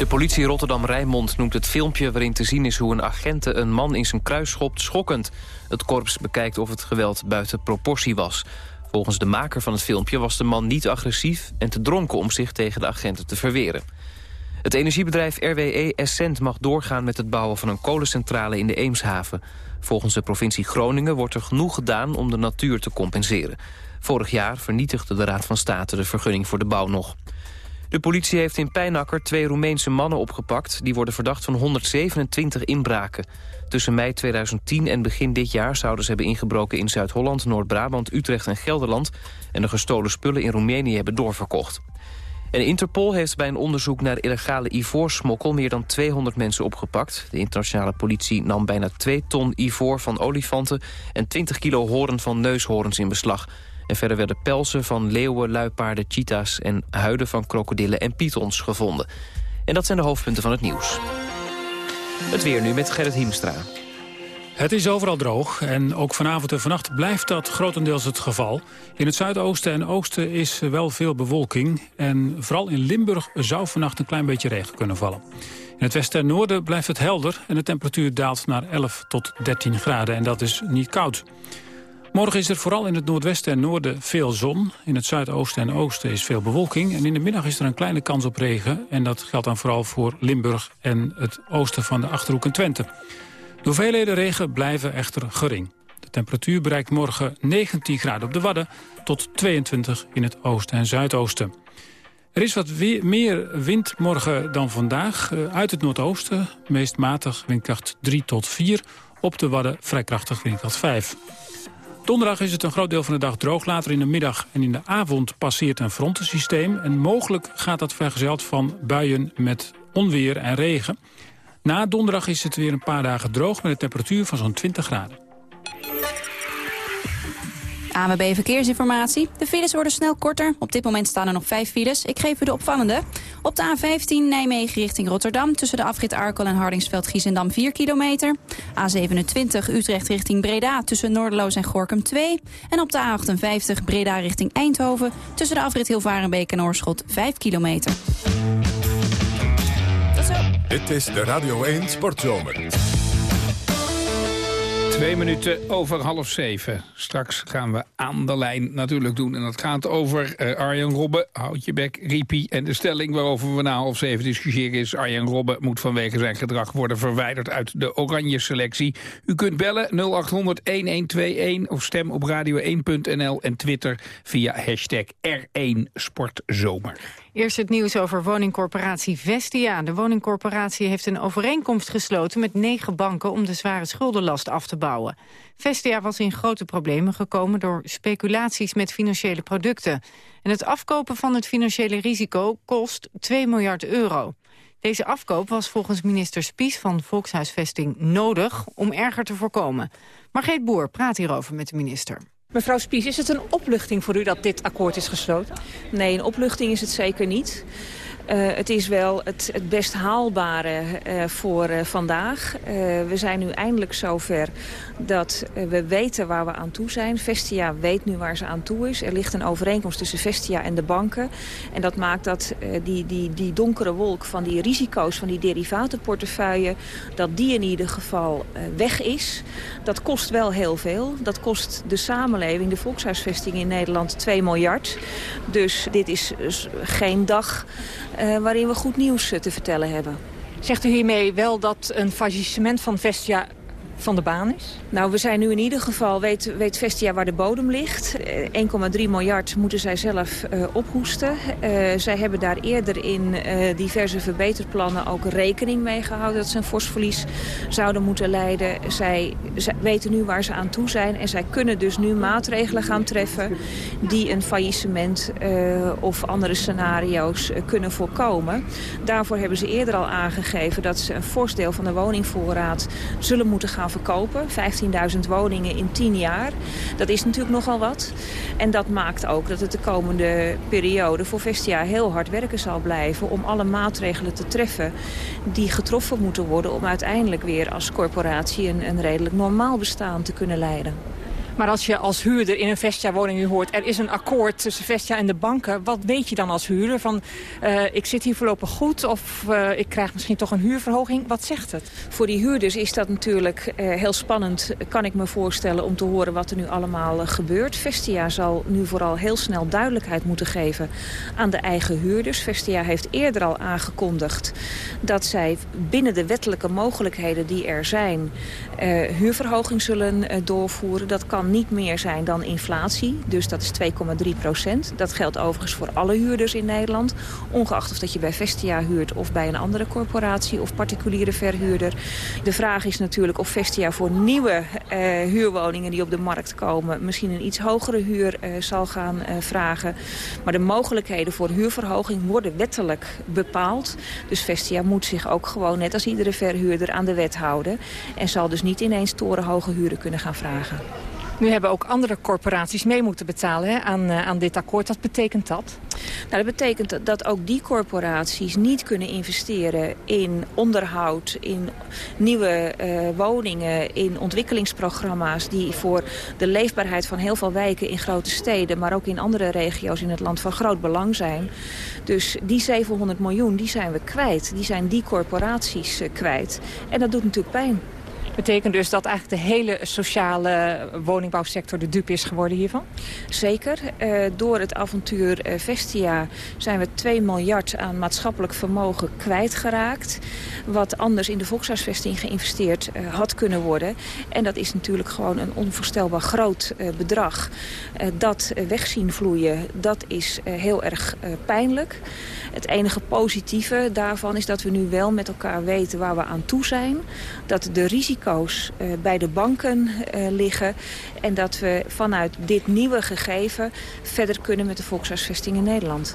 De politie Rotterdam-Rijnmond noemt het filmpje waarin te zien is hoe een agente een man in zijn kruis schopt schokkend. Het korps bekijkt of het geweld buiten proportie was. Volgens de maker van het filmpje was de man niet agressief... en te dronken om zich tegen de agenten te verweren. Het energiebedrijf RWE Essent mag doorgaan met het bouwen van een kolencentrale in de Eemshaven. Volgens de provincie Groningen wordt er genoeg gedaan om de natuur te compenseren. Vorig jaar vernietigde de Raad van State de vergunning voor de bouw nog. De politie heeft in Pijnakker twee Roemeense mannen opgepakt. Die worden verdacht van 127 inbraken. Tussen mei 2010 en begin dit jaar zouden ze hebben ingebroken in Zuid-Holland, Noord-Brabant, Utrecht en Gelderland... en de gestolen spullen in Roemenië hebben doorverkocht. En Interpol heeft bij een onderzoek naar illegale ivoorsmokkel... meer dan 200 mensen opgepakt. De internationale politie nam bijna 2 ton ivoor van olifanten... en 20 kilo horen van neushoorns in beslag. En verder werden pelzen van leeuwen, luipaarden, cheetahs... en huiden van krokodillen en pythons gevonden. En dat zijn de hoofdpunten van het nieuws. Het weer nu met Gerrit Hiemstra. Het is overal droog en ook vanavond en vannacht blijft dat grotendeels het geval. In het zuidoosten en oosten is wel veel bewolking. En vooral in Limburg zou vannacht een klein beetje regen kunnen vallen. In het westen en noorden blijft het helder en de temperatuur daalt naar 11 tot 13 graden. En dat is niet koud. Morgen is er vooral in het noordwesten en noorden veel zon. In het zuidoosten en oosten is veel bewolking. En in de middag is er een kleine kans op regen. En dat geldt dan vooral voor Limburg en het oosten van de Achterhoek en Twente. De hoeveelheden regen blijven echter gering. De temperatuur bereikt morgen 19 graden op de Wadden... tot 22 in het oosten en zuidoosten. Er is wat meer wind morgen dan vandaag. Eh, uit het noordoosten, meest matig windkracht 3 tot 4. Op de Wadden vrij krachtig windkracht 5. Donderdag is het een groot deel van de dag droog. Later in de middag en in de avond passeert een frontensysteem. En mogelijk gaat dat vergezeld van buien met onweer en regen. Na donderdag is het weer een paar dagen droog met een temperatuur van zo'n 20 graden. AMB Verkeersinformatie. De files worden snel korter. Op dit moment staan er nog vijf files. Ik geef u de opvallende. Op de A15 Nijmegen richting Rotterdam... tussen de afrit Arkel en Hardingsveld-Giezendam 4 kilometer. A27 Utrecht richting Breda tussen Noorderloos en Gorkum 2. En op de A58 Breda richting Eindhoven... tussen de afrit Hilvarenbeek en Oorschot 5 kilometer. Dit is de Radio 1 Sportzomer. Twee minuten over half zeven. Straks gaan we aan de lijn natuurlijk doen. En dat gaat over uh, Arjen Robben, Houtje Bek, Riepi. En de stelling waarover we na half zeven discussiëren is... Arjen Robben moet vanwege zijn gedrag worden verwijderd uit de oranje selectie. U kunt bellen 0800-1121 of stem op radio1.nl en Twitter via hashtag R1 Sportzomer. Eerst het nieuws over woningcorporatie Vestia. De woningcorporatie heeft een overeenkomst gesloten met negen banken om de zware schuldenlast af te bouwen. Vestia was in grote problemen gekomen door speculaties met financiële producten. En het afkopen van het financiële risico kost 2 miljard euro. Deze afkoop was volgens minister Spies van Volkshuisvesting nodig om erger te voorkomen. Margreet Boer praat hierover met de minister. Mevrouw Spies, is het een opluchting voor u dat dit akkoord is gesloten? Nee, een opluchting is het zeker niet. Uh, het is wel het, het best haalbare uh, voor uh, vandaag. we zijn nu eindelijk zover dat we weten waar we aan toe zijn. Vestia weet nu waar ze aan toe is. Er ligt een overeenkomst tussen Vestia en de banken. En dat maakt dat die, die, die donkere wolk van die risico's van die derivatenportefeuille... dat die in ieder geval weg is. Dat kost wel heel veel. Dat kost de samenleving, de volkshuisvesting in Nederland 2 miljard. Dus dit is geen dag waarin we goed nieuws uh, te vertellen hebben. Zegt u hiermee wel dat een faillissement van Vestia van de baan is? Nou, we zijn nu in ieder geval, weet, weet Vestia waar de bodem ligt. 1,3 eh, miljard moeten zij zelf uh, ophoesten. Uh, zij hebben daar eerder in diverse verbeterplannen ook rekening mee gehouden... dat ze een fors verlies zouden moeten leiden. Zij, zij, weten nu waar ze aan toe zijn en zij kunnen dus nu maatregelen gaan treffen... die een faillissement of andere scenario's kunnen voorkomen. Daarvoor hebben ze eerder al aangegeven dat ze een fors deel van de woningvoorraad zullen moeten gaan verkopen. 15.000 woningen in 10 jaar. Dat is natuurlijk nogal wat. En dat maakt ook dat het de komende periode voor Vestia heel hard werken zal blijven... om alle maatregelen te treffen die getroffen moeten worden... om uiteindelijk weer als corporatie een, een redelijk normaal bestaan te kunnen leiden. Maar als je als huurder in een Vestia-woning hoort... er is een akkoord tussen Vestia en de banken... wat weet je dan als huurder? Van, uh, ik zit hier voorlopig goed of uh, ik krijg misschien toch een huurverhoging. Wat zegt het? Voor die huurders is dat natuurlijk uh, heel spannend, kan ik me voorstellen... om te horen wat er nu allemaal gebeurt. Vestia zal nu vooral heel snel duidelijkheid moeten geven aan de eigen huurders. Vestia heeft eerder al aangekondigd dat zij binnen de wettelijke mogelijkheden die er zijn... huurverhoging zullen doorvoeren. Dat kan niet meer zijn dan inflatie. Dus dat is 2,3 procent. Dat geldt overigens voor alle huurders in Nederland. Ongeacht of dat je bij Vestia huurt of bij een andere corporatie of particuliere verhuurder. De vraag is natuurlijk of Vestia voor nieuwe uh, huurwoningen die op de markt komen... misschien een iets hogere huur uh, zal gaan uh, vragen. Maar de mogelijkheden voor huurverhoging worden wettelijk bepaald. Dus Vestia moet zich ook gewoon net als iedere verhuurder aan de wet houden. En zal dus niet ineens torenhoge huren kunnen gaan vragen. Nu hebben ook andere corporaties mee moeten betalen hè, aan, uh, aan dit akkoord. Wat betekent dat? Nou, dat betekent dat ook die corporaties niet kunnen investeren in onderhoud, in nieuwe uh, woningen, in ontwikkelingsprogramma's die voor de leefbaarheid van heel veel wijken in grote steden, maar ook in andere regio's in het land van groot belang zijn. Dus die 700 miljoen, die zijn we kwijt. Die zijn die corporaties uh, kwijt. En dat doet natuurlijk pijn. Betekent dus dat eigenlijk de hele sociale woningbouwsector de dupe is geworden hiervan? Zeker. Uh, door het avontuur uh, Vestia zijn we 2 miljard aan maatschappelijk vermogen kwijtgeraakt. Wat anders in de volkshuisvesting geïnvesteerd uh, had kunnen worden. En dat is natuurlijk gewoon een onvoorstelbaar groot bedrag. dat wegzien vloeien, dat is heel erg pijnlijk. Het enige positieve daarvan is dat we nu wel met elkaar weten waar we aan toe zijn. Dat de risico's uh, bij de banken uh, liggen. En dat we vanuit dit nieuwe gegeven verder kunnen met de volkshuisvesting in Nederland.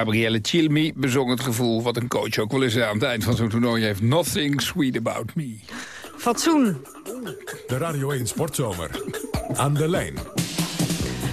Gabrielle Chilmi bezong het gevoel wat een coach ook wel eens aan het eind van zo'n toernooi heeft. Nothing sweet about me. Fatsoen. De Radio 1 Sportzomer. Aan de lijn.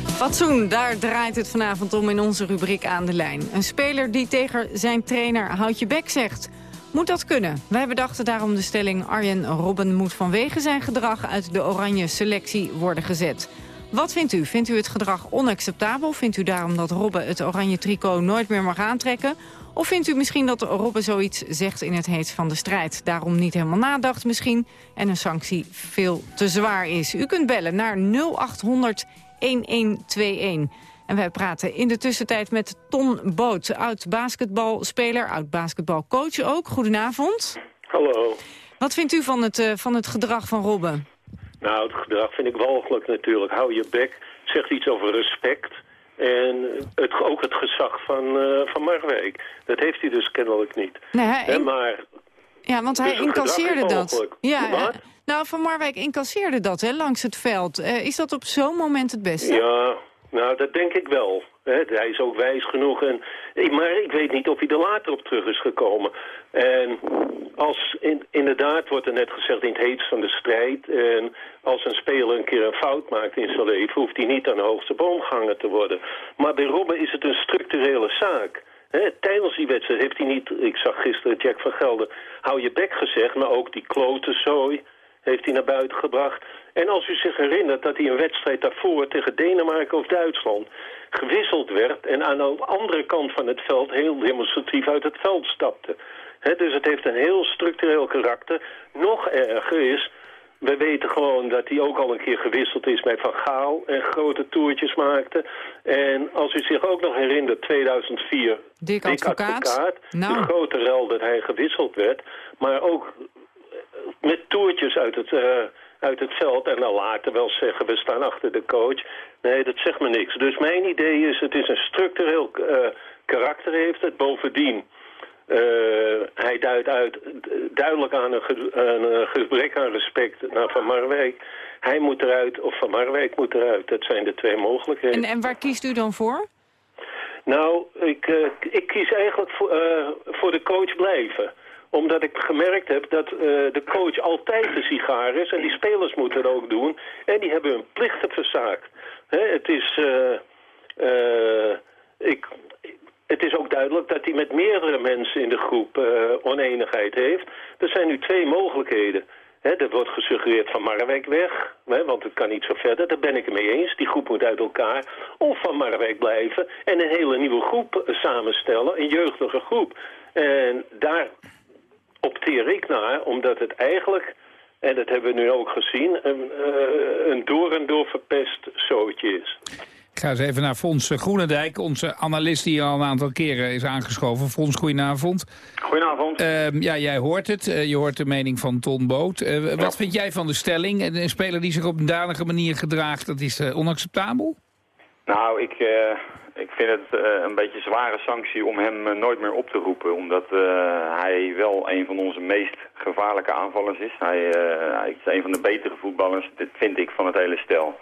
Fatsoen, daar draait het vanavond om in onze rubriek Aan de Lijn. Een speler die tegen zijn trainer houd je bek zegt. Moet dat kunnen? Wij bedachten daarom de stelling... Arjen Robben moet vanwege zijn gedrag uit de oranje selectie worden gezet. Wat vindt u? Vindt u het gedrag onacceptabel? Vindt u daarom dat Robben het oranje tricot nooit meer mag aantrekken? Of vindt u misschien dat Robben zoiets zegt in het heet van de strijd... daarom niet helemaal nadacht misschien en een sanctie veel te zwaar is? U kunt bellen naar 0800 1121. En wij praten in de tussentijd met Ton Boot, oud-basketbalspeler, oud-basketbalcoach ook. Goedenavond. Hallo. Wat vindt u van het, uh, van het gedrag van Robben? Nou, het gedrag vind ik walgelijk natuurlijk. Hou je bek, zegt iets over respect. En het, ook het gezag van, uh, van Marwijk. Dat heeft hij dus kennelijk niet. Nee, hij maar, ja, want hij dus incasseerde dat. Ja, nou, Van Marwijk incasseerde dat hè, langs het veld. Uh, is dat op zo'n moment het beste? Ja, nou, dat denk ik wel. Hij is ook wijs genoeg. En, maar ik weet niet of hij er later op terug is gekomen. En als in, inderdaad wordt er net gezegd in het heetst van de strijd... en als een speler een keer een fout maakt in zijn leven... hoeft hij niet aan de hoogste boom gehangen te worden. Maar bij Robben is het een structurele zaak. Tijdens die wedstrijd heeft hij niet... Ik zag gisteren Jack van Gelder... hou je bek gezegd, maar ook die klote zooi heeft hij naar buiten gebracht. En als u zich herinnert dat hij een wedstrijd daarvoor tegen Denemarken of Duitsland gewisseld werd... en aan de andere kant van het veld heel demonstratief uit het veld stapte. dus het heeft een heel structureel karakter. Nog erger is, we weten gewoon dat hij ook al een keer gewisseld is met Van Gaal en grote toertjes maakte. En als u zich ook nog herinnert, 2004, Dick Advocaat, advocaat nou. de grote rel dat hij gewisseld werd. Maar ook met toertjes uit het, uh, uit het veld en dan later wel zeggen we staan achter de coach. Nee, dat zegt me niks. Dus mijn idee is, het is een structureel uh, karakter heeft het. Bovendien, uh, hij duidt uit duidelijk aan een, ge een gebrek aan respect naar Van Marwijk. Hij moet eruit of Van Marwijk moet eruit. Dat zijn de twee mogelijkheden. En, en waar kiest u dan voor? Nou, ik, ik kies eigenlijk voor, voor de coach blijven omdat ik gemerkt heb dat uh, de coach altijd de sigaar is. En die spelers moeten het ook doen. En die hebben hun plichten verzaakt. Hè, het, is, uh, uh, ik, het is ook duidelijk dat hij met meerdere mensen in de groep oneenigheid heeft. Er zijn nu twee mogelijkheden. He, er wordt gesuggereerd van Marwijk weg, want het kan niet zo verder. Daar ben ik het mee eens. Die groep moet uit elkaar. Of van Marwijk blijven en een hele nieuwe groep samenstellen, een jeugdige groep. En daar opteer ik naar, omdat het eigenlijk, en dat hebben we nu ook gezien, een, uh, een door en door verpest zootje is. Ik ga eens even naar Fons Groenendijk, onze analist die al een aantal keren is aangeschoven. Fons, goedenavond. Goedenavond. Uh, ja, jij hoort het. Uh, je hoort de mening van Ton Boot. Uh, wat vind jij van de stelling? Een speler die zich op een danige manier gedraagt, dat is onacceptabel? Nou, ik, ik vind het uh, een beetje een zware sanctie om hem uh, nooit meer op te roepen. Omdat uh, hij wel een van onze meest gevaarlijke aanvallers is. Hij, hij, is een van de betere voetballers, dit vind ik, van het hele stel.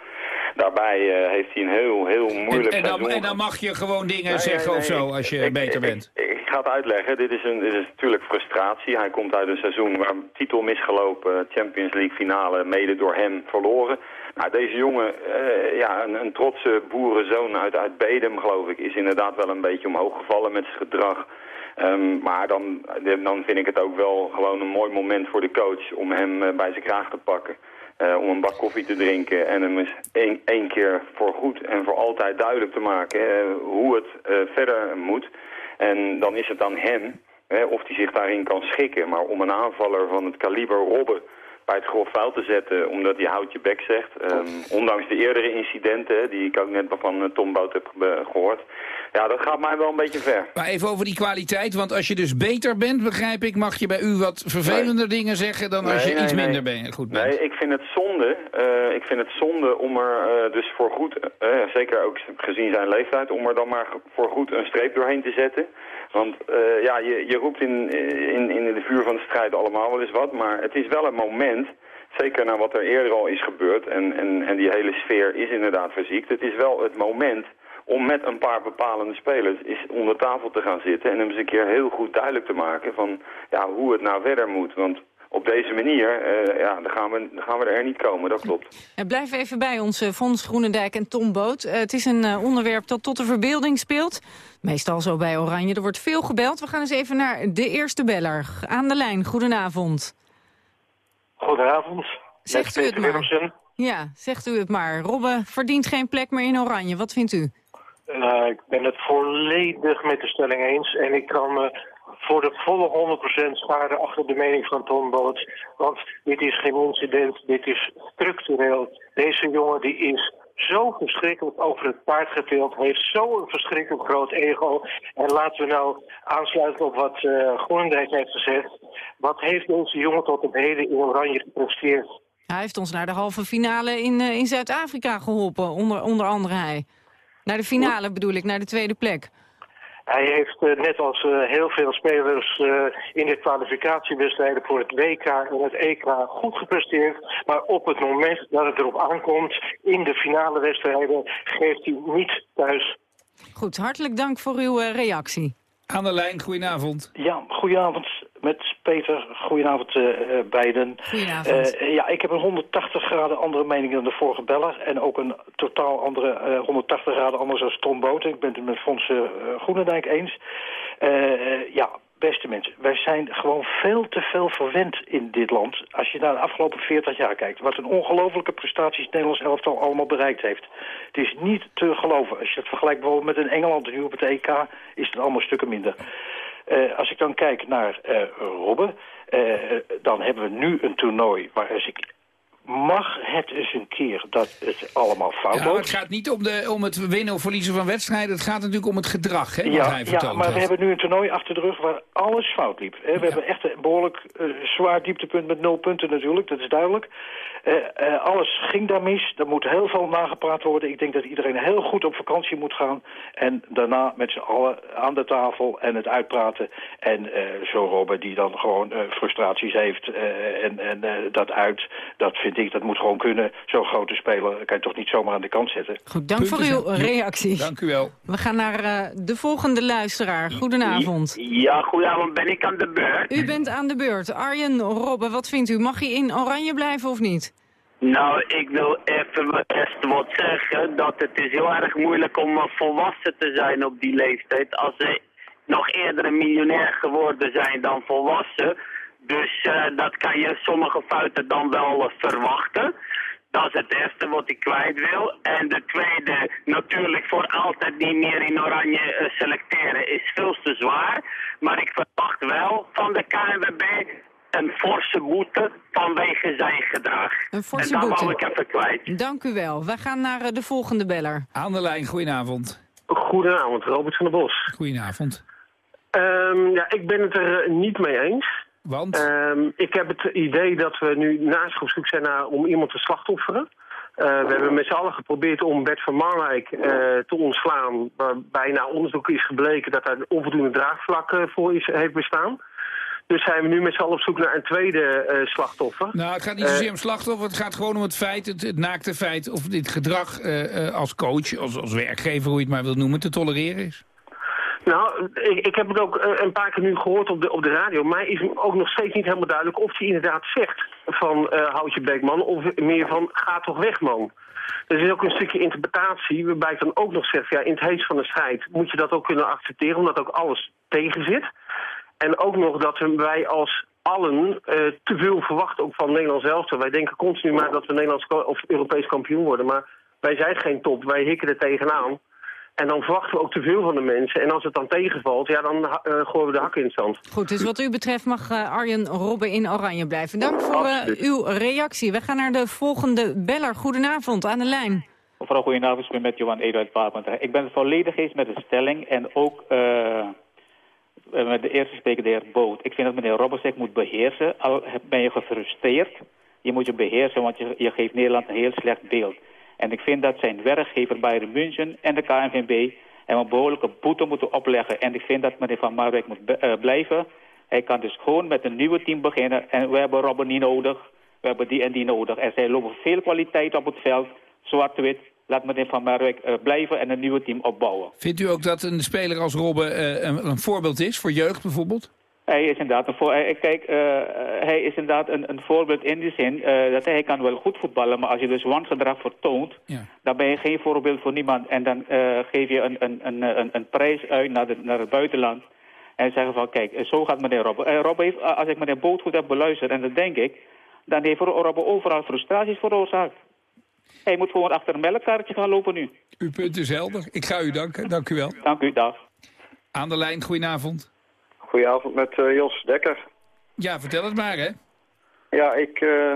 Daarbij heeft hij een heel, heel moeilijk en, en, dan, en dan mag je gewoon dingen nee, zeggen nee, nee, of zo als je ik, beter ik, bent. Ik, ik, ga het uitleggen. Dit is, een, dit is natuurlijk frustratie. Hij komt uit een seizoen waar titel misgelopen, Champions League finale, mede door hem verloren. Nou, deze jongen, uh, ja, een, een, trotse boerenzoon uit, uit Bedem, geloof ik, is inderdaad wel een beetje omhoog gevallen met zijn gedrag. Um, maar dan, dan vind ik het ook wel gewoon een mooi moment voor de coach om hem uh, bij zijn kraag te pakken. Uh, om een bak koffie te drinken en hem eens één, één keer voor goed en voor altijd duidelijk te maken hoe het verder moet. En dan is het aan hem of hij zich daarin kan schikken. Maar om een aanvaller van het kaliber Robben bij het grof vuil te zetten, omdat hij hout je bek zegt. Um, ondanks de eerdere incidenten, die ik ook net van uh, Tom Bout heb gehoord. Ja, dat gaat mij wel een beetje ver. Maar even over die kwaliteit, want als je dus beter bent, begrijp ik, mag je bij u wat vervelender nee. dingen zeggen dan nee, als je nee, iets minder ben, goed bent. Nee, ik vind het zonde, uh, ik vind het zonde om er uh, dus voor goed, zeker ook gezien zijn leeftijd, om er dan maar voor goed een streep doorheen te zetten. Want ja, je, je roept in, in, in de vuur van de strijd allemaal wel eens wat, maar het is wel een moment, zeker na wat er eerder al is gebeurd, en, en, en die hele sfeer is inderdaad verziekt, het is wel het moment om met een paar bepalende spelers is onder tafel te gaan zitten en hem eens een keer heel goed duidelijk te maken van ja, hoe het nou verder moet. Want op deze manier, eh, ja, dan gaan, we, dan gaan we er niet komen, dat klopt. Blijf even bij ons, uh, Fons Groenendijk en Tom Boot. Uh, het is een onderwerp dat tot de verbeelding speelt. Meestal zo bij Oranje. Er wordt veel gebeld. We gaan eens even naar de eerste beller. Aan de lijn, goedenavond. Goedenavond. Zegt u het maar. Ja, zegt u het maar. Robbe verdient geen plek meer in Oranje. Wat vindt u? Uh, ik ben het volledig met de stelling eens. En ik kan me voor de volle 100% scharen achter de mening van Tom Boot. Want dit is geen incident, dit is structureel. Deze jongen die is zo verschrikkelijk over het paard getild, heeft zo'n verschrikkelijk groot ego. En laten we nou aansluiten op wat uh, Groenendijk heeft gezegd. Wat heeft deze jongen tot op heden in Oranje gepresteerd? Hij heeft ons naar de halve finale in, uh, in Zuid-Afrika geholpen, onder, onder andere hij. Naar de finale bedoel ik, naar de tweede plek. Hij heeft uh, net als uh, heel veel spelers uh, in de kwalificatiewedstrijden voor het WK en het EK goed gepresteerd. Maar op het moment dat het erop aankomt, in de finale wedstrijden, geeft hij niet thuis. Goed, hartelijk dank voor uw reactie. Aan de lijn, goedenavond. Ja, goedenavond met Peter. Goedenavond uh, beiden. Goedenavond. Uh, ja, ik heb een 180 graden andere mening dan de vorige beller. En ook een totaal andere uh, 180 graden anders als Tom Boten. Ik ben het met Fons Groenendijk eens. ja, beste mensen, wij zijn gewoon veel te veel verwend in dit land. Als je naar de afgelopen 40 jaar kijkt. Wat een ongelofelijke prestaties het Nederlands elftal allemaal bereikt heeft. Het is niet te geloven. Als je het vergelijkt bijvoorbeeld met een Engeland nu op het EK, is het allemaal stukken minder. Uh, als ik dan kijk naar uh, Robben, uh, dan hebben we nu een toernooi waar als ik mag het eens een keer dat het allemaal fout ja, loopt. Het gaat niet om, de, om het winnen of verliezen van wedstrijden. Het gaat natuurlijk om het gedrag hè, wat ja, hij Ja, maar heeft. we hebben nu een toernooi achter de rug waar alles fout liep. Hè. We ja. hebben echt een behoorlijk uh, zwaar dieptepunt met nul punten natuurlijk, dat is duidelijk. Uh, uh, alles ging daar mis. Er moet heel veel nagepraat worden. Ik denk dat iedereen heel goed op vakantie moet gaan. En daarna met z'n allen aan de tafel en het uitpraten. En zo Robben die dan gewoon frustraties heeft en, en dat uit. Dat vind ik, dat moet gewoon kunnen. Zo'n grote speler kan je toch niet zomaar aan de kant zetten. Goed, dank Punten voor uw reactie. Dank u wel. We gaan naar uh, de volgende luisteraar. Goedenavond. Ja, goedenavond. Ben ik aan de beurt? U bent aan de beurt. Arjen Robben, wat vindt u? Mag hij in oranje blijven of niet? Nou, ik wil even eerst wat zeggen. Dat het is heel erg moeilijk om volwassen te zijn op die leeftijd. Als ze nog eerder een miljonair geworden zijn dan volwassen dus uh, dat kan je sommige fouten dan wel uh, verwachten. Dat is het eerste wat ik kwijt wil. En de tweede, natuurlijk voor altijd niet meer in oranje uh, selecteren is veel te zwaar. Maar ik verwacht wel van de KNWB een forse boete vanwege zijn gedrag. Een forse en dat boete. wou ik even kwijt. Dank u wel. We gaan naar de volgende beller. Aan de lijn, goedenavond. Goedenavond, Robert van der Bos. Goedenavond. Um, ja, ik ben het er niet mee eens. Want? Um, ik heb het idee dat we nu naast op zoek zijn naar, om iemand te slachtofferen. Uh, we hebben met z'n allen geprobeerd om Bert van Marwijk uh, te ontslaan. Waarbij na onderzoek is gebleken dat daar onvoldoende draagvlak uh, voor is, heeft bestaan. Dus zijn we nu met z'n allen op zoek naar een tweede slachtoffer. Nou, het gaat niet zozeer om slachtoffer. Het gaat gewoon om het feit, het, het naakte feit... of dit gedrag als coach, als, als werkgever, hoe je het maar wil noemen... te tolereren is. Nou, ik, ik heb het ook een paar keer nu gehoord op de, op de radio. Mij is ook nog steeds niet helemaal duidelijk of hij inderdaad zegt van uh, houd je bek man. Of meer van ga toch weg man. Er is ook een stukje interpretatie waarbij ik dan ook nog zeg... ja, in het heet van de strijd moet je dat ook kunnen accepteren... omdat ook alles tegen zit. En ook nog dat wij als allen uh, te veel verwachten ook van Nederland zelf. Wij denken continu maar dat we Nederlands of Europees kampioen worden. Maar wij zijn geen top, wij hikken er tegenaan. En dan verwachten we ook te veel van de mensen. En als het dan tegenvalt, ja, dan uh, gooien we de hak in het zand. Goed, dus wat u betreft mag uh, Arjen Robben in oranje blijven. Dank voor uh, uw reactie. We gaan naar de volgende beller. Goedenavond, aan de lijn. Mevrouw, goedenavond. Ik ben met Johan Eduard Papendrecht. Ik ben het volledig eens met de stelling en ook met de eerste spreker, de heer Boot. Ik vind dat meneer Robbersek moet beheersen. Al ben je gefrustreerd, je moet je beheersen, want je, je geeft Nederland een heel slecht beeld. En ik vind dat zijn werkgever Bayern München en de KNVB hem een behoorlijke boete moeten opleggen. En ik vind dat meneer Van Marwijk moet uh, blijven. Hij kan dus gewoon met een nieuwe team beginnen. En we hebben Robben niet nodig. We hebben die en die nodig. Er zijn lopen veel kwaliteit op het veld. Zwart-wit. Laat meneer Van Marwijk uh, blijven en een nieuwe team opbouwen. Vindt u ook dat een speler als Robben uh, een, een voorbeeld is voor jeugd bijvoorbeeld? Hij is inderdaad een, voor, hij- kijk, eh, hij is inderdaad een, een voorbeeld in die zin eh, dat hij kan wel goed voetballen, maar als je dus wangedrag vertoont, dan ben je geen voorbeeld voor niemand. En dan eh, geef je een, een, een, een, een prijs uit naar, de, naar het buitenland. En zeggen van, kijk, eh, zo gaat meneer. Eh, Robben heeft, als ik meneer Boot goed heb beluisterd, en dat denk ik, dan heeft Robben overal frustraties veroorzaakt. Hij moet gewoon achter een melkkarretje gaan lopen nu. Uw punt is helder. Ik ga u danken. Dank u wel. Dank u, dag. Aan de lijn, goedenavond. Goedenavond met eh, Jos Dekker. Ja, vertel het maar, hè. Ja, ik eh,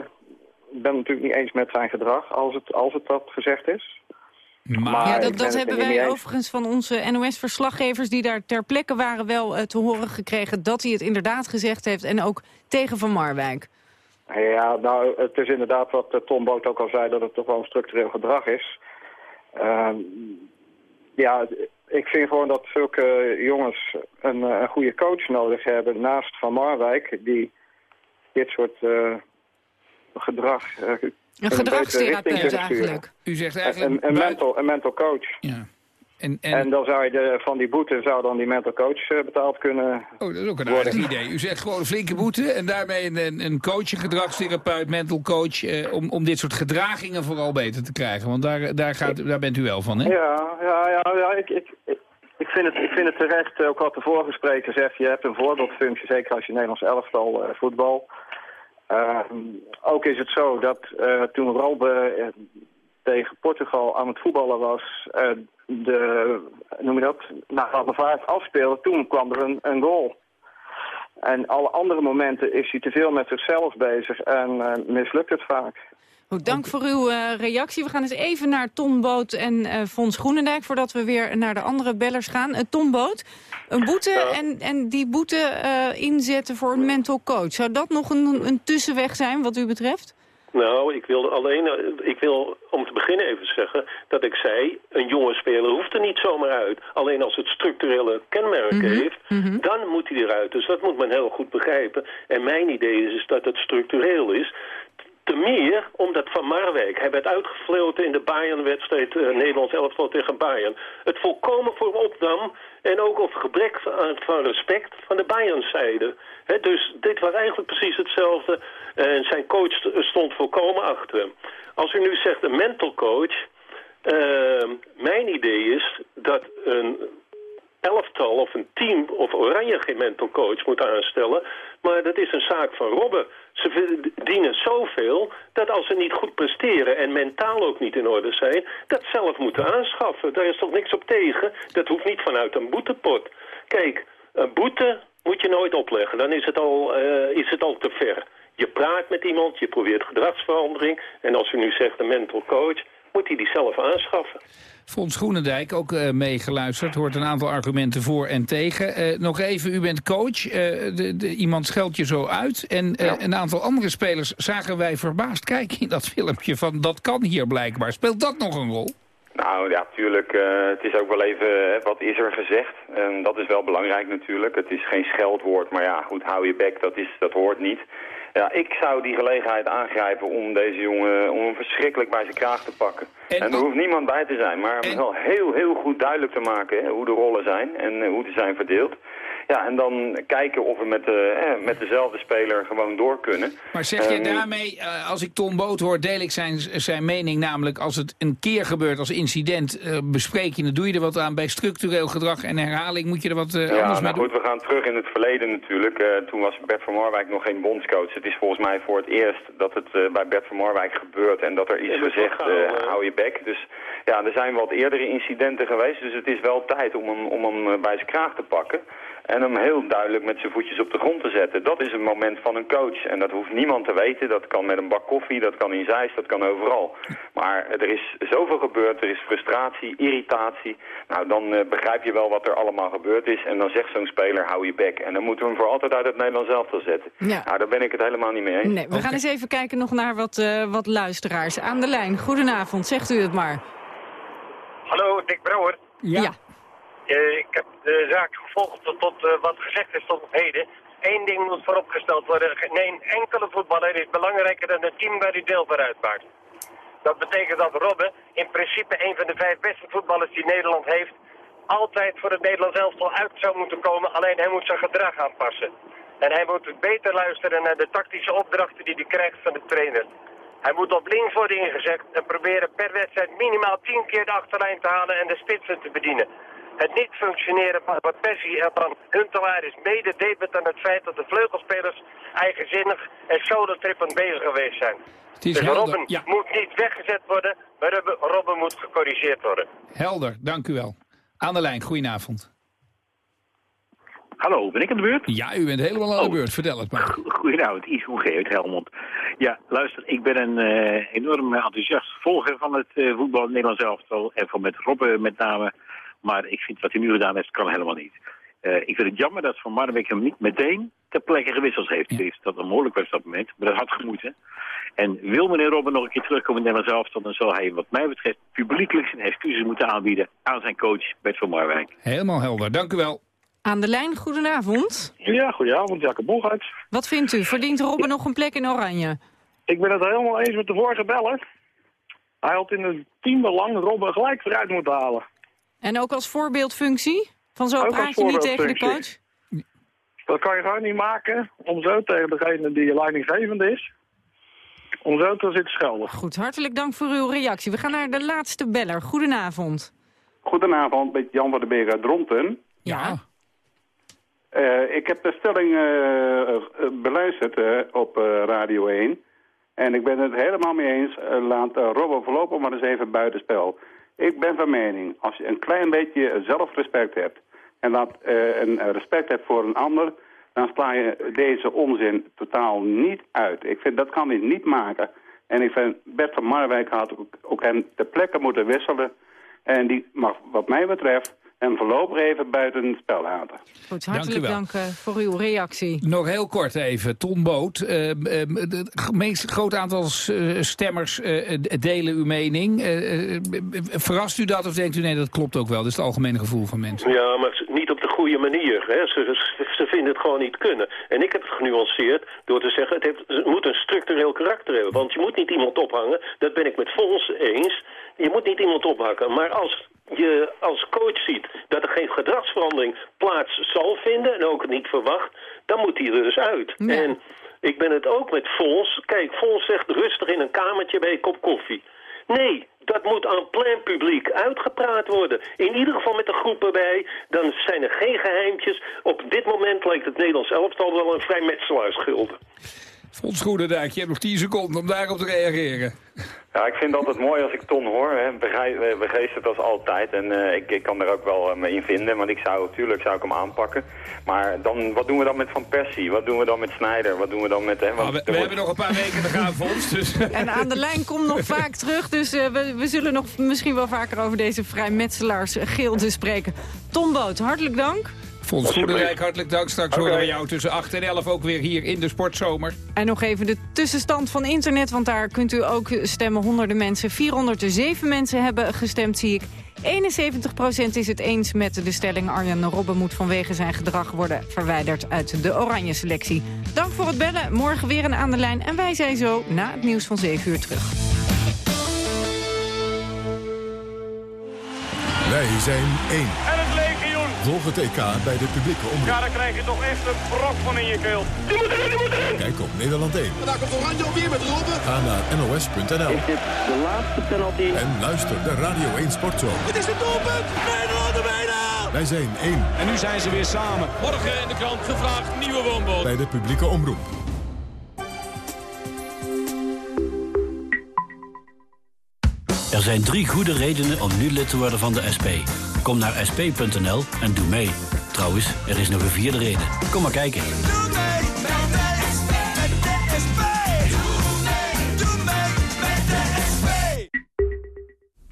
ben het natuurlijk niet eens met zijn gedrag, als het, als het dat gezegd is. Maar ja, dat, dat hebben wij overigens van onze NOS-verslaggevers... die daar ter plekke waren wel eh, te horen gekregen... dat hij het inderdaad gezegd heeft en ook tegen Van Marwijk. Ja, nou, het is inderdaad wat eh, Tom Boot ook al zei, dat het toch wel een structureel gedrag is. Ehm, ja, ik vind gewoon dat zulke jongens een, eh, een goede coach nodig hebben naast Van Marwijk, die dit soort eh, gedrag eh, Een betere gedragstherapeut eigenlijk. U zegt Een, eigenlijk... een, bui- mental, een mental coach. Ja. En, En, dan zou je de, van die boete zou dan die mental coach eh, betaald kunnen Oh, dat is ook een worden. aardig idee. U zegt gewoon een flinke boete en daarmee een, een, coach, een gedragstherapeut, mental coach... Eh, om, om dit soort gedragingen vooral beter te krijgen. Want daar, daar, gaat, daar bent u wel van, hè? Ja, ja, ja, ja ik, ik, ik, vind het, ik vind het terecht, ook wat de vorige spreker zegt, je hebt een voorbeeldfunctie, zeker als je Nederlands elftal eh, voetbal. Ehm, ook is het zo dat eh, toen Robben eh, tegen Portugal aan het voetballen was, eh, de, noem je dat, nou, de vaart afspeelde, toen kwam er een, een goal. En alle andere momenten is hij te veel met zichzelf bezig en eh, mislukt het vaak. Goed, dank voor uw eh, reactie. We gaan eens even naar Ton Boot en eh Fons Groenendijk... voordat we weer naar de andere bellers gaan. Uh, Ton Boot, een boete en, en die boete inzetten voor een mental coach. Zou dat nog een, een tussenweg zijn wat u betreft? Nou, ik wil alleen, eh, ik wil om te beginnen even zeggen dat ik zei, een jonge speler hoeft er niet zomaar uit. Alleen als het structurele kenmerken heeft, dan moet hij eruit. Dus dat moet men heel goed begrijpen. En mijn idee is, is dat het structureel is. Te meer omdat Van Marwijk, hij werd uitgefloten in de Bayern-wedstrijd eh, Nederlands elftal tegen Bayern. Het volkomen voor opnam en ook op gebrek van, respect van de Bayern-zijde. Dus dit was eigenlijk precies hetzelfde. En zijn coach st- stond volkomen achter hem. Als u nu zegt een mental coach... eh, mijn idee is dat een elftal of een team of Oranje geen mental coach moet aanstellen. Maar dat is een zaak van Robben. Ze verdienen zoveel dat als ze niet goed presteren en mentaal ook niet in orde zijn... dat zelf moeten aanschaffen. Daar is toch niks op tegen? Dat hoeft niet vanuit een boetepot. Kijk, een boete moet je nooit opleggen. Dan is het al, eh, is het al te ver. Je praat met iemand, je probeert gedragsverandering... en als u nu zegt een mental coach, moet hij die zelf aanschaffen. Fons Groenendijk, ook eh, meegeluisterd, hoort een aantal argumenten voor en tegen. Eh, nog even, u bent coach, eh, de, de, iemand scheldt je zo uit. En eh, een aantal andere spelers zagen wij verbaasd kijken in dat filmpje van dat kan hier blijkbaar. Speelt dat nog een rol? Nou ja, natuurlijk. eh, het is ook wel even, hè, wat is er gezegd? En dat is wel belangrijk natuurlijk. Het is geen scheldwoord, maar ja, goed, hou je bek, dat, is, dat hoort niet. Ja, ik zou die gelegenheid aangrijpen om deze jongen om hem verschrikkelijk bij zijn kraag te pakken. En, er hoeft niemand bij te zijn, maar hem wel heel, heel goed duidelijk te maken hè, hoe de rollen zijn en eh, hoe ze zijn verdeeld. Ja, en dan kijken of we met, de, eh, met dezelfde speler gewoon door kunnen. Maar zeg je Ehm, daarmee, eh, als ik Tom Boot hoor, deel ik zijn, zijn mening namelijk... als het een keer gebeurt als incident, eh, bespreek je het, doe je er wat aan. Bij structureel gedrag en herhaling moet je er wat eh, Ja, anders mee nou goed, we gaan terug in het verleden natuurlijk. Eh, toen was Bert van Marwijk nog geen bondscoach. Het is volgens mij voor het eerst dat het eh, bij Bert van Marwijk gebeurt en dat er iets gezegd, eh, hou je bek. Dus ja, er zijn wat eerdere incidenten geweest, dus het is wel tijd om hem, om hem eh, bij zijn kraag te pakken. En hem heel duidelijk met zijn voetjes op de grond te zetten. Dat is een moment van een coach. En dat hoeft niemand te weten. Dat kan met een bak koffie, dat kan in Zeist, dat kan overal. Maar er is zoveel gebeurd. Er is frustratie, irritatie. Nou, dan eh, begrijp je wel wat er allemaal gebeurd is. En dan zegt zo'n speler, hou je bek. En dan moeten we hem voor altijd uit het Nederlands elftal zetten. Ja. Nou, daar ben ik het helemaal niet mee eens. Nee, we gaan eens even kijken nog naar wat, eh, wat luisteraars. Aan de lijn, goedenavond, zegt u het maar. Hallo, Dick Brouwer. Ja. Ik heb de zaak gevolgd tot, tot eh, wat gezegd is tot op heden. Eén ding moet vooropgesteld worden. Geen enkele voetballer is belangrijker dan het team waar hij deel voor uitmaakt. Dat betekent dat Robben, in principe een van de vijf beste voetballers die Nederland heeft, altijd voor het Nederlands elftal uit zou moeten komen. Alleen hij moet zijn gedrag aanpassen. En hij moet beter luisteren naar de tactische opdrachten die hij krijgt van de trainer. Hij moet op links worden ingezet en proberen per wedstrijd minimaal 10 keer de achterlijn te halen en de spitsen te bedienen. Het niet functioneren van Persie en van Huntelaar is mede debet aan het feit dat de vleugelspelers eigenzinnig en solo-trippend bezig geweest zijn. is dus helder, Robben ja. moet niet weggezet worden, maar Robben, moet gecorrigeerd worden. Helder, dank u wel. Aan de lijn, goedenavond. Hallo, ben ik aan de beurt? Ja, u bent helemaal aan de Oh. beurt. Vertel het maar. Goedenavond, Ishoe uit Helmond. Ja, luister, ik ben een eh, enorm enthousiast volger van het eh, voetbal in Nederlands elftal. En van met Robben met name. Maar ik vind wat hij nu gedaan heeft, kan helemaal niet. Eh, ik vind het jammer dat Van Marwijk hem niet meteen ter plekke gewisseld heeft. heeft. Dat een moeilijk was op dat moment, maar dat had gemoeten. En wil meneer Robben nog een keer terugkomen Nederlands elftal... dan zal hij wat mij betreft publiekelijk zijn excuses moeten aanbieden... aan zijn coach Bert van Marwijk. Helemaal helder, dank u wel. Aan de lijn, goedenavond. Ja, goedenavond, Jacob Bogaerts. Wat vindt u? Verdient Robben nog een plek in Oranje? Ik ben het helemaal eens met de vorige beller. Hij had in een tiende lang Robben gelijk vooruit moeten halen. En ook als voorbeeldfunctie? Van zo Ook als praat je niet tegen de coach? Dat kan je gewoon niet maken om zo tegen degene die je leidinggevend is, om zo te zitten schelden. Goed, hartelijk dank voor uw reactie. We gaan naar de laatste beller. Goedenavond. Goedenavond, met Jan van der Beek uit Dronten. Ja. Eh, ik heb de stelling eh, eh, beluisterd op eh, Radio 1. En ik ben het helemaal mee eens. Laat uh, Robben voorlopig maar eens even buitenspel. Ik ben van mening, als je een klein beetje zelfrespect hebt... en laat, eh, een respect hebt voor een ander... dan sla je deze onzin totaal niet uit. Ik vind, dat kan hij niet maken. En ik vind, Bert van Marwijk had ook, ook hem ter plekke moeten wisselen... En die mag, wat mij betreft, hem voorlopig even buiten het spel laten. Goed, Dank u hartelijk wel. dank, eh, voor uw reactie. Nog heel kort even, Ton Boot. Eh, eh, Het meest groot aantal eh, stemmers eh, delen uw mening. Eh, eh, verrast u dat of denkt u nee, dat klopt ook wel? Dat is het algemene gevoel van mensen. Ja, maar niet op de goede manier. Hè. Ze, ze, ze vinden het gewoon niet kunnen. En ik heb het genuanceerd door te zeggen... het, heeft, het moet een structureel karakter hebben. Want je moet niet iemand ophangen. Dat ben ik met Fons eens. Je moet niet iemand ophakken. Maar als je als coach ziet dat er geen gedragsverandering plaats zal vinden... en ook niet verwacht, dan moet hij er dus uit. En ik ben het ook met Fons. Kijk, Fons zegt rustig in een kamertje bij een kop koffie. Nee, dat moet aan plein publiek uitgepraat worden. In ieder geval met de groep erbij. Dan zijn er geen geheimtjes. Op dit moment lijkt het Nederlands elftal wel een vrijmetselaarsgilde. Fons Groenendijk, je hebt nog 10 seconden om daarop te reageren. Ja, ik vind het altijd mooi als ik Ton hoor. Het als altijd. En eh, ik, ik kan er ook wel eh, me in vinden. Want ik zou, natuurlijk zou ik hem aanpakken. Maar dan, wat doen we dan met Van Persie? Wat doen we dan met Snijder? Wat doen we dan met... Hè, want Ah, we we wordt- hebben nog een paar weken te gaan, Fons. Dus. En aan de lijn komt nog vaak terug, dus eh, we, we zullen nog misschien wel vaker over deze vrijmetselaarsgilde spreken. Tom Boot, hartelijk dank. Fons Groenendijk, hartelijk dank. Straks horen we jou tussen 8 en 11 ook weer hier in de Sportzomer. En nog even de tussenstand van internet, want daar kunt u ook stemmen. Honderden mensen, 407 mensen hebben gestemd, zie ik. 71% is het eens met de stelling Arjen Robben moet vanwege zijn gedrag worden verwijderd uit de oranje selectie. Dank voor het bellen, morgen weer een aan de lijn en wij zijn zo na het nieuws van 7 uur terug. Wij zijn één. Volg het EK bij de publieke omroep. Ja, daar krijg je toch echt een brok van in je keel. Die moet erin, die moet erin. Kijk op Nederland 1. Daar komt Oranje alweer met Robben. Ga naar nos.nl. Is dit de laatste penalty? En luister de Radio 1 Sportzomer. Het is een doelpunt. Nederland er bijna. Wij zijn één En nu zijn ze weer samen. Morgen in de krant gevraagd nieuwe woonboot. bij de publieke omroep. Er zijn drie goede redenen om nu lid te worden van de SP. Kom naar sp.nl en doe mee. Trouwens, er is nog een vierde reden. Kom maar kijken.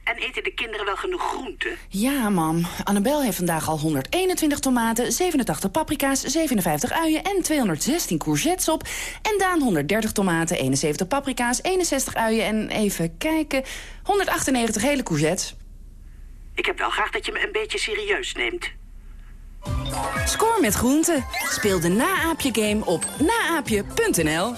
En eten de kinderen wel genoeg groente? Ja, mam. Annabel heeft vandaag al 121 tomaten, 87 paprika's, 57 uien en 216 courgettes op. En Daan 130 tomaten, 71 paprika's, 61 uien en even kijken, 198 hele courgettes. Ik heb wel graag dat je me een beetje serieus neemt. Score met groenten. Speel de Naaapje-game op naaapje.nl.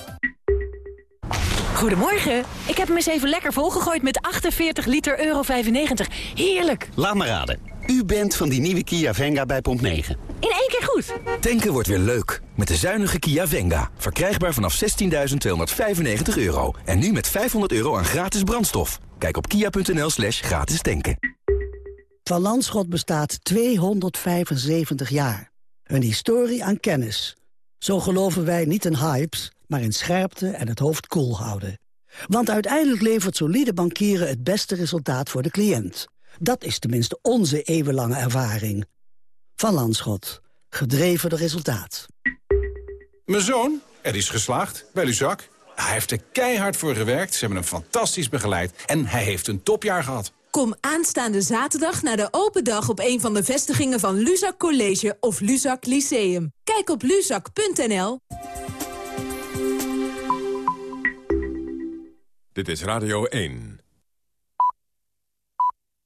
Goedemorgen. Ik heb hem eens even lekker volgegooid met 48 liter euro 95. Heerlijk. Laat me raden. U bent van die nieuwe Kia Venga bij Pomp 9. In één keer goed. Tanken wordt weer leuk. Met de zuinige Kia Venga. Verkrijgbaar vanaf 16.295 euro. En nu met 500 euro aan gratis brandstof. Kijk op kia.nl slash gratis tanken. Van Landschot bestaat 275 jaar. Een historie aan kennis. Zo geloven wij niet in hypes, maar in scherpte en het hoofd koel houden. Want uiteindelijk levert solide bankieren het beste resultaat voor de cliënt. Dat is tenminste onze eeuwenlange ervaring. Van Landschot. Gedreven door resultaat. Mijn zoon, er is geslaagd bij Luzak. Hij heeft er keihard voor gewerkt, ze hebben hem fantastisch begeleid... en hij heeft een topjaar gehad. Kom aanstaande zaterdag naar de open dag op een van de vestigingen van Luzak College of Luzak Lyceum. Kijk op luzak.nl. Dit is Radio 1.